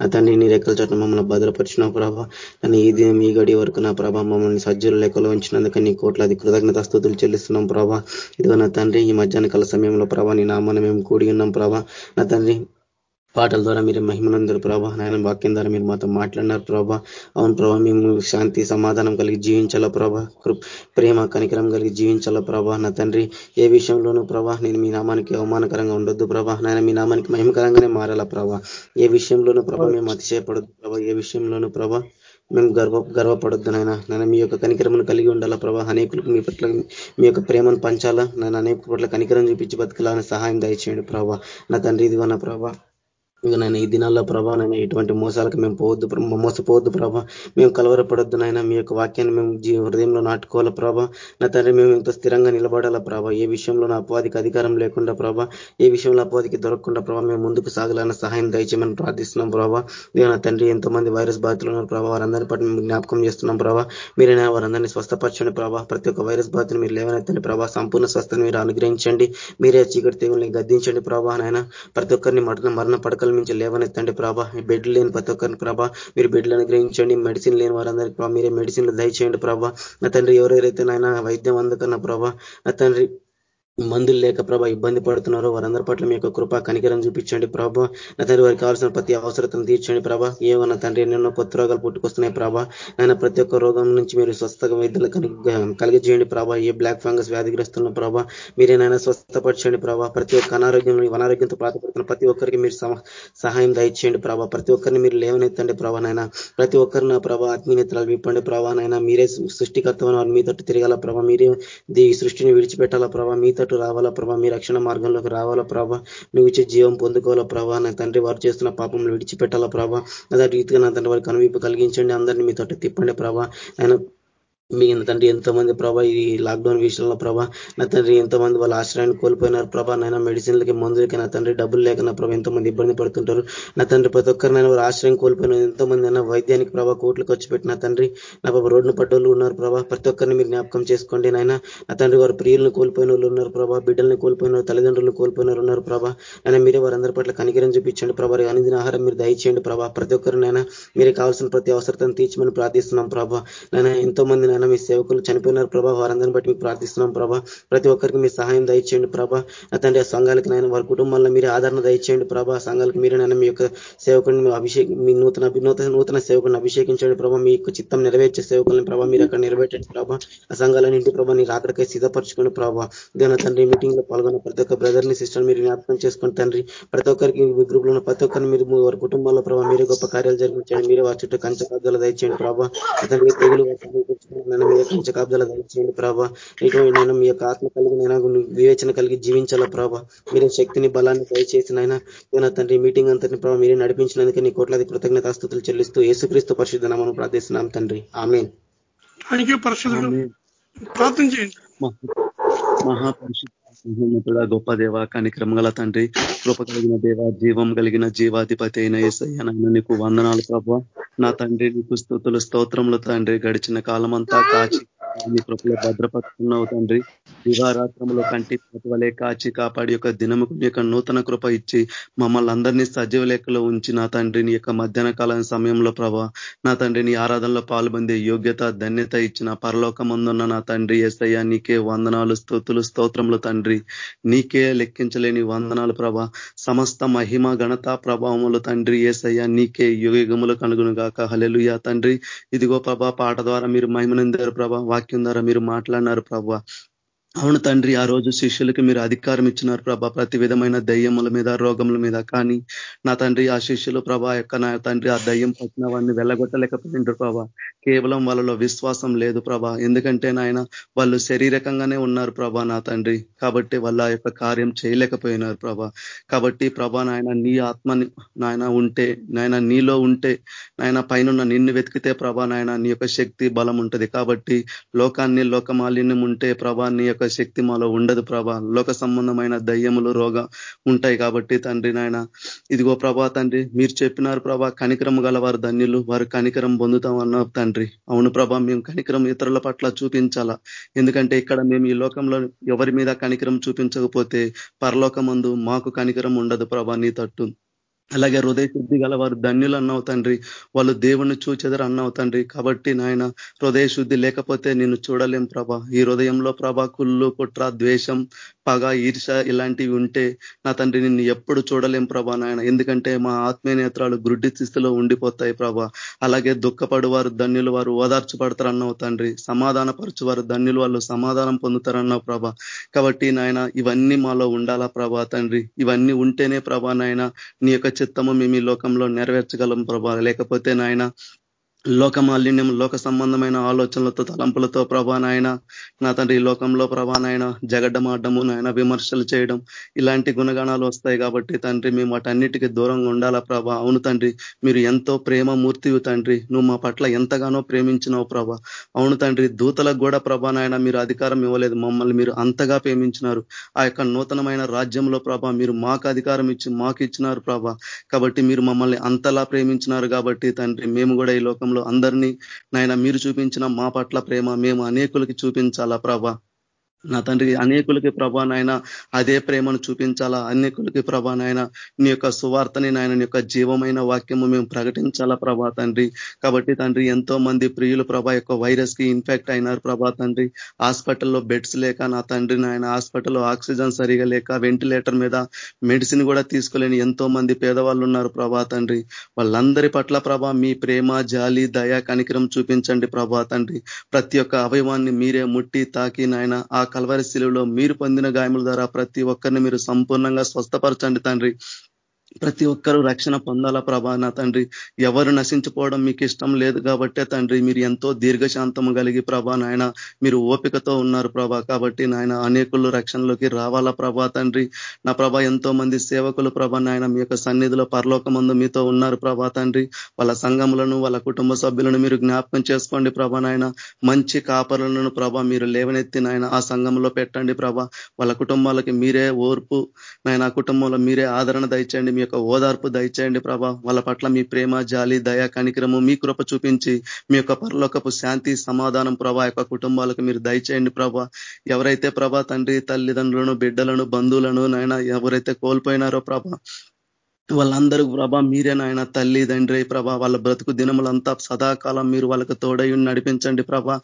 నా తండ్రి నీ రెక్కల చోట మమ్మల్ని భద్రపరిచిన ప్రభావ నన్ను ఈ దినం ఈ గడి వరకు నా ప్రభావ మమ్మల్ని సజ్జుల లెక్కలో ఉంచినందుకు నీ కోట్లాది కృతజ్ఞత స్థుతులు చెల్లిస్తున్నాం ప్రభా. ఇదిగో నా తండ్రి ఈ మధ్యాహ్న కాల సమయంలో ప్రభా నీ నామాన్ని మేము కూడి ఉన్నాం ప్రభా. నా తండ్రి పాటల ద్వారా మీరు మహిమనందరు ప్రభా. నాయన వాక్యం ద్వారా మీరు మాతో మాట్లాడినారు ప్రభా. అవును ప్రభా మేము శాంతి సమాధానం కలిగి జీవించాలా ప్రభా. ప్రేమ కనికరం కలిగి జీవించాలా ప్రభా. నా తండ్రి ఏ విషయంలోనూ ప్రభా నేను మీ నామానికి అవమానకరంగా ఉండొద్దు ప్రభా. నాయన మీ నామానికి మహిమకరంగానే మారాలా ప్రభా. ఏ విషయంలోనూ ప్రభా మేము అతిశయపడొద్దు ప్రభా. ఏ విషయంలోనూ ప్రభా మేము గర్వ గర్వపడొద్దు నాయన. నేను మీ యొక్క కనికరమును కలిగి ఉండాలా ప్రభా. అనేకులకు మీ పట్ల మీ యొక్క ప్రేమను పంచాలా? నేను అనేక పట్ల కనికరం చూపించి బతకాలని సహాయం దయచేయండి ప్రభా. నా తండ్రి ఇదిగో నా ప్రభా. ఇక నేను ఈ దినాల్లో ప్రభా నేను ఎటువంటి మోసాలకు మేము పోవద్దు మోసపోవద్దు ప్రభా. మేము కలవరపడొద్దు నాయన మీ యొక్క వాక్యాన్ని మేము జీ హృదయంలో నాటుకోవాలా ప్రభా. నా తండ్రి మేము ఎంతో స్థిరంగా నిలబడాలా ప్రభా. ఏ విషయంలో నా అపవాదికి అధికారం లేకుండా ప్రభా ఏ విషయంలో అపవాదికి దొరకకుండా ప్రభా మేము ముందుకు సాగాలన్న సహాయం దయచేయమని ప్రార్థిస్తున్నాం ప్రభా. ఇదిగో నా తండ్రి ఎంతో మంది వైరస్ బాధితులు ఉన్నారు ప్రభా. వారందరినీ పట్ల మేము జ్ఞాపకం చేస్తున్నాం ప్రభా. మీరైనా వారందరినీ స్వస్థపరచండి ప్రభా. ప్రతి ఒక్క వైరస్ బాధితులు మీరు లేవనెత్తండి ప్రభా. సంపూర్ణ స్వస్థను మీరు అనుగ్రహించండి. మీరే చీకటి తెగుల్ని గద్దించండి ప్రభా నాయన. ప్రతి ఒక్కరిని మరణ మరణ పడకలు నుంచి లేవనెత్తండి ప్రభా. బెడ్ లేని ప్రతి ఒక్కరిని ప్రభా. మీరు బెడ్లు అనుగ్రహించండి మెడిసిన్ లేని వారందరికీ ప్రభా. మీరే మెడిసిన్లు దయచేయండి ప్రభా. నా తండ్రి ఎవరెవరైతే నాయన వైద్యం అందకన్న ప్రభా. నా తండ్రి మందులు లేక ప్రభా ఇబ్బంది పడుతున్నారో. వారందరి పట్ల మీ యొక్క కృప కనికరం చూపించండి ప్రభ. నా తండ్రి వారికి కావాల్సిన ప్రతి అవసరతను తీర్చండి ప్రభ. ఏమన్నా తండ్రి ఎన్నెన్నో కొత్త రోగాలు పుట్టుకొస్తున్నాయి ప్రభ. ఆయన ప్రతి ఒక్క రోగం నుంచి మీరు స్వస్థగా వైద్యులు కలిగజేయండి ప్రభా. ఏ బ్లాక్ ఫంగస్ వ్యాధిగ్రస్తున్న ప్రభ మీరేనైనా స్వస్థపరచండి ప్రభా. ప్రతి ఒక్క అనారోగ్యం అనారోగ్యంతో బాధపడుతున్న ప్రతి ఒక్కరికి మీరు సహాయం దయచేయండి ప్రభా. ప్రతి ఒక్కరిని మీరు లేవనెత్తండి ప్రభా నాయన. ప్రతి ఒక్కరిని నా ప్రభా ఆత్మీయతలు విప్పండి ప్రభా నాయన. మీరే సృష్టికర్తమైన వారు మీ తట్టు తిరగాల ప్రభా. మీరే ఈ సృష్టిని విడిచిపెట్టాలా ప్రభా. మీ అంతటి రావాలా ప్రభా? మీ రక్షణ మార్గంలోకి రావాలా ప్రభా? నువ్వు ఇచ్చే జీవం పొందుకోవాలా ప్రభా? నా తండ్రి వారు చేస్తున్న పాపంలో విడిచిపెట్టాలా ప్రభా? అదే రీతిగా నా తండ్రి వారికి కనువిప్పు కలిగించండి. అందరినీ మీ తోట తిప్పండి ప్రభా. ఆయన మీ తండ్రి ఎంతో మంది ప్రభా ఈ లాక్డౌన్ విషయంలో ప్రభా నా తండ్రి ఎంతో మంది వాళ్ళ ఆశ్రయాన్ని కోల్పోయినారు ప్రభా నైనా మెడిసిన్లకి మందులకి నా తండ్రి డబ్బులు లేక నా ప్రభా ఎంతో మంది ఇబ్బంది పడుతుంటారు. నా తండ్రి ప్రతి ఒక్కరినైనా వాళ్ళ ఆశ్రయం కోల్పోయిన ఎంతో మంది అయినా వైద్యానికి ప్రభా కోట్లు ఖర్చు పెట్టిన తండ్రి నా బాబా రోడ్డును పడ్డోళ్ళు ఉన్నారు ప్రభా. ప్రతి ఒక్కరిని మీరు జ్ఞాపకం చేసుకోండి నాయన. నా తండ్రి వారు ప్రియులను కోల్పోయిన వాళ్ళు ఉన్నారు ప్రభా బిడ్డల్ని కోల్పోయిన తల్లిదండ్రులను కోల్పోయినారు ఉన్నారు ప్రభా. అయినా మీరే వారందరి పట్ల కనికరం చూపించండి ప్రభా. అనిదిన ఆహారం మీరు దయచేయండి ప్రభా. ప్రతి ఒక్కరినైనా మీరే కావాల్సిన ప్రతి అవసరతను తీర్చమని ప్రార్థిస్తున్నాం ప్రభా. నైనా ఎంతో మంది నాయన మీ సేవకులు చనిపోయినారు ప్రభా. వారందరిని బట్టి మీకు ప్రార్థిస్తున్నాం ప్రభా. ప్రతి ఒక్కరికి మీ సహాయం దయచేయండి ప్రభా. తండ్రి ఆ సంఘాలకి నాయన వారి కుటుంబాల్లో మీరు ఆదరణ దయచేయండి ప్రభా. సంఘాలకు మీరు నాయన మీ యొక్క సేవకుని అభిషేక్ మీ నూతన నూతన నూతన సేవకుని అభిషేకించండి ప్రభా. మీ యొక్క చిత్తం నెరవేర్చే సేవకుల్ని ప్రభా మీరు అక్కడ నెరవేర్చండి ప్రభా. ఆ సంఘాలన్నింటి ప్రభా మీరు అక్కడికే సిద్ధపరచుకోండి ప్రభా. దేన తండ్రి మీటింగ్లో పాల్గొన్న ప్రతి ఒక్క బ్రదర్ని సిస్టర్ మీరు జ్ఞాపకం చేసుకుని తండ్రి ప్రతి ఒక్కరికి గ్రూప్లో ప్రతి ఒక్కరిని మీరు వారి కుటుంబాల్లో ప్రభావ మీరే గొప్ప కార్యాలు జరిగించండి మీరే వారి చుట్టూ కంచ దయచేయండి ప్రభా. అతనికి తెగులు మీద కంచ కాబ్దాలు దయచేయండి ప్రభా. ఇటువంటి నేను మీ యొక్క ఆత్మ కలిగి నేను వివేచన కలిగి జీవించాలా ప్రభా. మీరే శక్తిని బలాన్ని దయచేసిన ఆయన నా తండ్రి మీటింగ్ అంతటిని ప్రభావ మీరే నడిపించినందుకే నీ కోట్లాది కృతజ్ఞతాస్తుతులు చెల్లిస్తూ యేసుక్రీస్తు పరిశుద్ధ నామను ప్రార్థిస్తున్నాం తండ్రి. ఆమె ప్రార్థన చేయండి. మహాపరిశుద్ధ గొప్ప దేవ కనిక్రమ గల తండ్రి కృప కలిగిన దేవ జీవం కలిగిన జీవాధిపతి అయిన ఏసయ్య నాయన నీకు వందనాలు ప్రభావ నా తండ్రి నీకు స్థుతులు స్తోత్రములు తండ్రి. గడిచిన కాలమంతా కాచి మీ కృపలో భద్రపరుచుకున్నావు తండ్రి. దివారాత్రములో కంటి ప్రతివలే కాచి కాపాడి యొక్క దినముకు నీ యొక్క నూతన కృప ఇచ్చి మమ్మల్ని అందరినీ సజీవ లెక్కలో ఉంచి నా తండ్రి నీ యొక్క మధ్యాహ్న కాలం సమయంలో ప్రభా నా తండ్రి నీ ఆరాధనలో పాల్పొందే యోగ్యత ధన్యత ఇచ్చిన పరలోకమందున్న నా తండ్రి ఏసయ్య నీకే వందనాలు స్తోతులు స్తోత్రములు తండ్రి. నీకే లెక్కించలేని వందనాలు ప్రభా. సమస్త మహిమ ఘనత ప్రభావములు తండ్రి ఏసయ్య నీకే యుగములకు అనుగుణగాక హలెలుయా తండ్రి. ఇదిగో ప్రభా పాట ద్వారా మీరు మహిమనిందారు ప్రభా. వాక్యం ద్వారా మీరు మాట్లాడినారు ప్రభావ అవును తండ్రి ఆ రోజు శిష్యులకి మీరు అధికారం ఇచ్చినారు ప్రభా. ప్రతి విధమైన దయ్యముల మీద రోగముల మీద కానీ నా తండ్రి ఆ శిష్యులు ప్రభా యొక్క నా తండ్రి ఆ దయ్యం పట్టిన వాడిని వెళ్ళగొట్టలేకపోయిండ్రు ప్రభా. కేవలం వాళ్ళలో విశ్వాసం లేదు ప్రభా. ఎందుకంటే నాయన వాళ్ళు శారీరకంగానే ఉన్నారు ప్రభా నా తండ్రి. కాబట్టి వాళ్ళ యొక్క కార్యం చేయలేకపోయినారు ప్రభా. కాబట్టి ప్రభా నాయన నీ ఆత్మని నాయన ఉంటే నాయన నీలో ఉంటే నాయన పైన నిన్ను వెతికితే ప్రభా నాయన నీ యొక్క శక్తి బలం ఉంటది. కాబట్టి లోకాన్ని లోకమాలిన్యం ఉంటే ప్రభా నీ యొక్క శక్తి మాలో ఉండదు ప్రభా. లోక సంబంధమైన దయ్యములు రోగం ఉంటాయి కాబట్టి తండ్రి నాయన. ఇదిగో ప్రభా తండ్రి మీరు చెప్పినారు ప్రభా కనికరం గల వారు ధన్యులు వారు కనికరం పొందుతాం అన్న తండ్రి. అవును ప్రభా మేము కనికరం ఇతరుల పట్ల చూపించాలా? ఎందుకంటే ఇక్కడ మేము ఈ లోకంలో ఎవరి మీద కనికరం చూపించకపోతే పరలోకమందు మాకు కనికరం ఉండదు ప్రభా నీ తట్టు. అలాగే హృదయ శుద్ధి గల వారు ధన్యులు అన్నావు తండ్రి. వాళ్ళు దేవుణ్ణి చూచెదరు అన్నావు తండ్రి. కాబట్టి నాయన హృదయ శుద్ధి లేకపోతే నిన్ను చూడలేం ప్రభా. ఈ హృదయంలో ప్రభా కుళ్ళు కుట్ర ద్వేషం పగ ఈర్ష ఇలాంటివి ఉంటే నా తండ్రి నిన్ను ఎప్పుడు చూడలేం ప్రభా నాయన. ఎందుకంటే మా ఆత్మీయ నేత్రాలు గుడ్డి స్థితిలో ఉండిపోతాయి ప్రభా. అలాగే దుఃఖపడు వారు ధన్యులు వారు ఓదార్చబడతారు అన్నావు తండ్రి. సమాధానపరచు వారు ధన్యులు వాళ్ళు సమాధానం పొందుతారన్నావు ప్రభా. కాబట్టి నాయన ఇవన్నీ మాలో ఉండాలా ప్రభా తండ్రి? ఇవన్నీ ఉంటేనే ప్రభా నాయన నీ యొక్క చిత్తము మేము ఈ లోకంలో నెరవేర్చగలం ప్రభా. లేకపోతే నాయన లోక మాలిన్యం లోక సంబంధమైన ఆలోచనలతో తలంపులతో ప్రభా నాయన నా తండ్రి ఈ లోకంలో ప్రభా నాయన జగడ్డమాడము నాయన విమర్శలు చేయడం ఇలాంటి గుణగణాలు వస్తాయి కాబట్టి తండ్రి మేము వాటన్నిటికీ దూరంగా ఉండాలా ప్రభా? అవును తండ్రి మీరు ఎంతో ప్రేమ మూర్తివి తండ్రి నువ్వు మా పట్ల ఎంతగానో ప్రేమించినావు ప్రభా. అవును తండ్రి దూతలకు కూడా ప్రభా నాయన మీరు అధికారం ఇవ్వలేదు మమ్మల్ని మీరు అంతగా ప్రేమించినారు. ఆ యొక్క నూతనమైన రాజ్యంలో ప్రభా మీరు మాకు అధికారం ఇచ్చి మాకు ఇచ్చినారు ప్రభా. కాబట్టి మీరు మమ్మల్ని అంతలా ప్రేమించినారు కాబట్టి తండ్రి మేము కూడా ఈ లోకంలో అందరినీ నాయన మీరు చూపించిన మా పట్ల ప్రేమ మేము అనేకులకి చూపించాలా ప్రభా? నా తండ్రి అనేకులకి ప్రభా నాయన అదే ప్రేమను చూపించాలా? అనేకులకి ప్రభా నాయన నీ యొక్క సువార్తని నాయన నీ యొక్క జీవమైన వాక్యము మేము ప్రకటించాలా ప్రభా తండ్రి? కాబట్టి తండ్రి ఎంతో మంది ప్రియులు ప్రభా యొక్క వైరస్కి ఇన్ఫెక్ట్ అయినారు ప్రభా తండ్రి. హాస్పిటల్లో బెడ్స్ లేక నా తండ్రి నాయన హాస్పిటల్లో ఆక్సిజన్ సరిగా లేక వెంటిలేటర్ మీద మెడిసిన్ కూడా తీసుకోలేని ఎంతో మంది పేదవాళ్ళు ఉన్నారు ప్రభా తండ్రి. వాళ్ళందరి పట్ల ప్రభా మీ ప్రేమ జాలి దయ కనికరం చూపించండి ప్రభా తండ్రి. ప్రతి ఒక్క అవయవాన్ని మీరే ముట్టి తాకి నాయన ఆ కలవరి శిలువలో మీరు పొందిన గాయముల ద్వారా ప్రతి ఒక్కరిని మీరు సంపూర్ణంగా స్వస్థపరచండి తండ్రి. ప్రతి ఒక్కరూ రక్షణ పొందాలా ప్రభా నా తండ్రి? ఎవరు నశించిపోవడం మీకు ఇష్టం లేదు కాబట్టే తండ్రి మీరు ఎంతో దీర్ఘశాంతము కలిగి ప్రభా నాయన మీరు ఓపికతో ఉన్నారు ప్రభా కాబట్టి నాయన అనేకులు రక్షణలోకి రావాలా ప్రభా తండ్రి? నా ప్రభా ఎంతో మంది సేవకులు ప్రభా నాయన మీ యొక్క సన్నిధిలో పరలోకమందు మీతో ఉన్నారు ప్రభా తండ్రి. వాళ్ళ సంఘములను వాళ్ళ కుటుంబ సభ్యులను మీరు జ్ఞాపకం చేసుకోండి ప్రభా నాయన. మంచి కాపరులను ప్రభా మీరు లేవనెత్తి నాయన ఆ సంఘంలో పెట్టండి ప్రభా. వాళ్ళ కుటుంబాలకి మీరే ఓర్పు నాయన కుటుంబంలో మీరే ఆదరణ దయచండి యొక్క ఓదార్పు దయచేయండి ప్రభా. వాళ్ళ పట్ల మీ ప్రేమ జాలి దయ కనికరము మీ కృప చూపించి మీ యొక్క పరలోకపు శాంతి సమాధానం ప్రభా యొక్క కుటుంబాలకు మీరు దయచేయండి ప్రభా. ఎవరైతే ప్రభా తండ్రి తల్లిదండ్రులను బిడ్డలను బంధువులను నాయన ఎవరైతే కోల్పోయినారో ప్రభా వాళ్ళందరూ ప్రభా మీరే నాయన తల్లి తండ్రి ప్రభా వాళ్ళ బ్రతుకు దినములంతా సదాకాలం మీరు వాళ్ళకి తోడై నడిపించండి ప్రభా.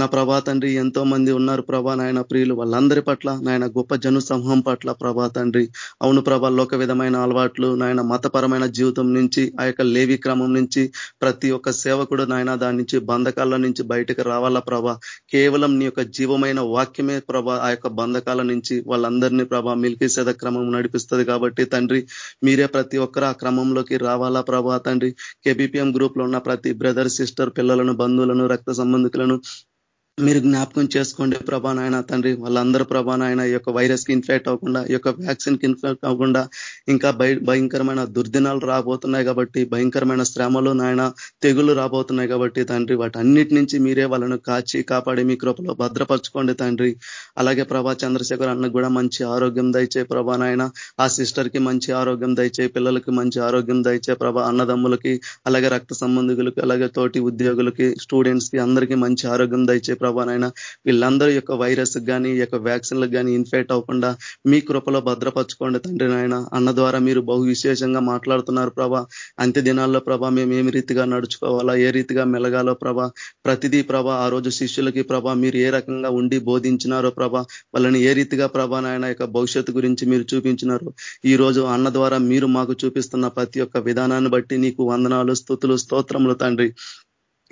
నా ప్రభా తండ్రి ఎంతో మంది ఉన్నారు ప్రభా నాయన ప్రియులు వాళ్ళందరి పట్ల నాయన గొప్ప జను సమూహం పట్ల ప్రభా తండ్రి. అవును ప్రభా లోక విధమైన అలవాట్లు నాయన మతపరమైన జీవితం నుంచి ఆ యొక్క లేవి క్రమం నుంచి ప్రతి ఒక్క సేవకుడు నాయన దాని నుంచి బంధకాల నుంచి బయటకు రావాలా ప్రభా. కేవలం నీ యొక్క జీవమైన వాక్యమే ప్రభా ఆ యొక్క బంధకాల నుంచి వాళ్ళందరినీ ప్రభా మిల్కీ సేద క్రమం నడిపిస్తుంది కాబట్టి తండ్రి మీరే ప్రతి ఒక్కరు ఆ క్రమంలోకి రావాలా ప్రభా? తండ్రి కేబిపిఎం గ్రూప్లో ఉన్న ప్రతి బ్రదర్ సిస్టర్ పిల్లలను బంధువులను రక్త సంబంధికులను మీరు జ్ఞాపకం చేసుకోండి ప్రభా నాయన తండ్రి వాళ్ళందరూ ప్రభా నాయన ఈ యొక్క వైరస్కి ఇన్ఫెక్ట్ అవ్వకుండా ఈ యొక్క వ్యాక్సిన్కి ఇన్ఫెక్ట్ అవ్వకుండా ఇంకా భయంకరమైన దుర్దినాలు రాబోతున్నాయి కాబట్టి భయంకరమైన శ్రమలు నాయన తెగులు రాబోతున్నాయి కాబట్టి తండ్రి వాటన్నిటి నుంచి మీరే వాళ్ళను కాచి కాపాడి మీ కృపలో భద్రపరచుకోండి తండ్రి. అలాగే ప్రభా చంద్రశేఖర్ అన్న కూడా మంచి ఆరోగ్యం దయచే ప్రభా నాయన. ఆ సిస్టర్కి మంచి ఆరోగ్యం దయచే పిల్లలకి మంచి ఆరోగ్యం దయచే ప్రభా అన్నదమ్ములకి అలాగే రక్త సంబంధికులకి అలాగే తోటి ఉద్యోగులకి స్టూడెంట్స్కి అందరికీ మంచి ఆరోగ్యం దయచే ప్రభా నాయన వీళ్ళందరూ యొక్క వైరస్ కానీ యొక్క వ్యాక్సిన్లకు కానీ ఇన్ఫెక్ట్ అవ్వకుండా మీ కృపలో భద్రపరచుకోండి తండ్రి నాయన. అన్న ద్వారా మీరు బహు విశేషంగా మాట్లాడుతున్నారు ప్రభా. అంత్య దినాల్లో ప్రభా మేము ఏమి రీతిగా నడుచుకోవాలా ఏ రీతిగా మెలగాలో ప్రభా. ప్రతిదీ ప్రభా ఆ రోజు శిష్యులకి ప్రభా మీరు ఏ రకంగా ఉండి బోధించినారో ప్రభా. వాళ్ళని ఏ రీతిగా ప్రభా నాయన యొక్క భవిష్యత్తు గురించి మీరు చూపించినారు ఈ రోజు అన్న ద్వారా మీరు మాకు చూపిస్తున్న ప్రతి ఒక్క విధానాన్ని బట్టి నీకు వందనాలు స్థుతులు స్తోత్రములు తండ్రి.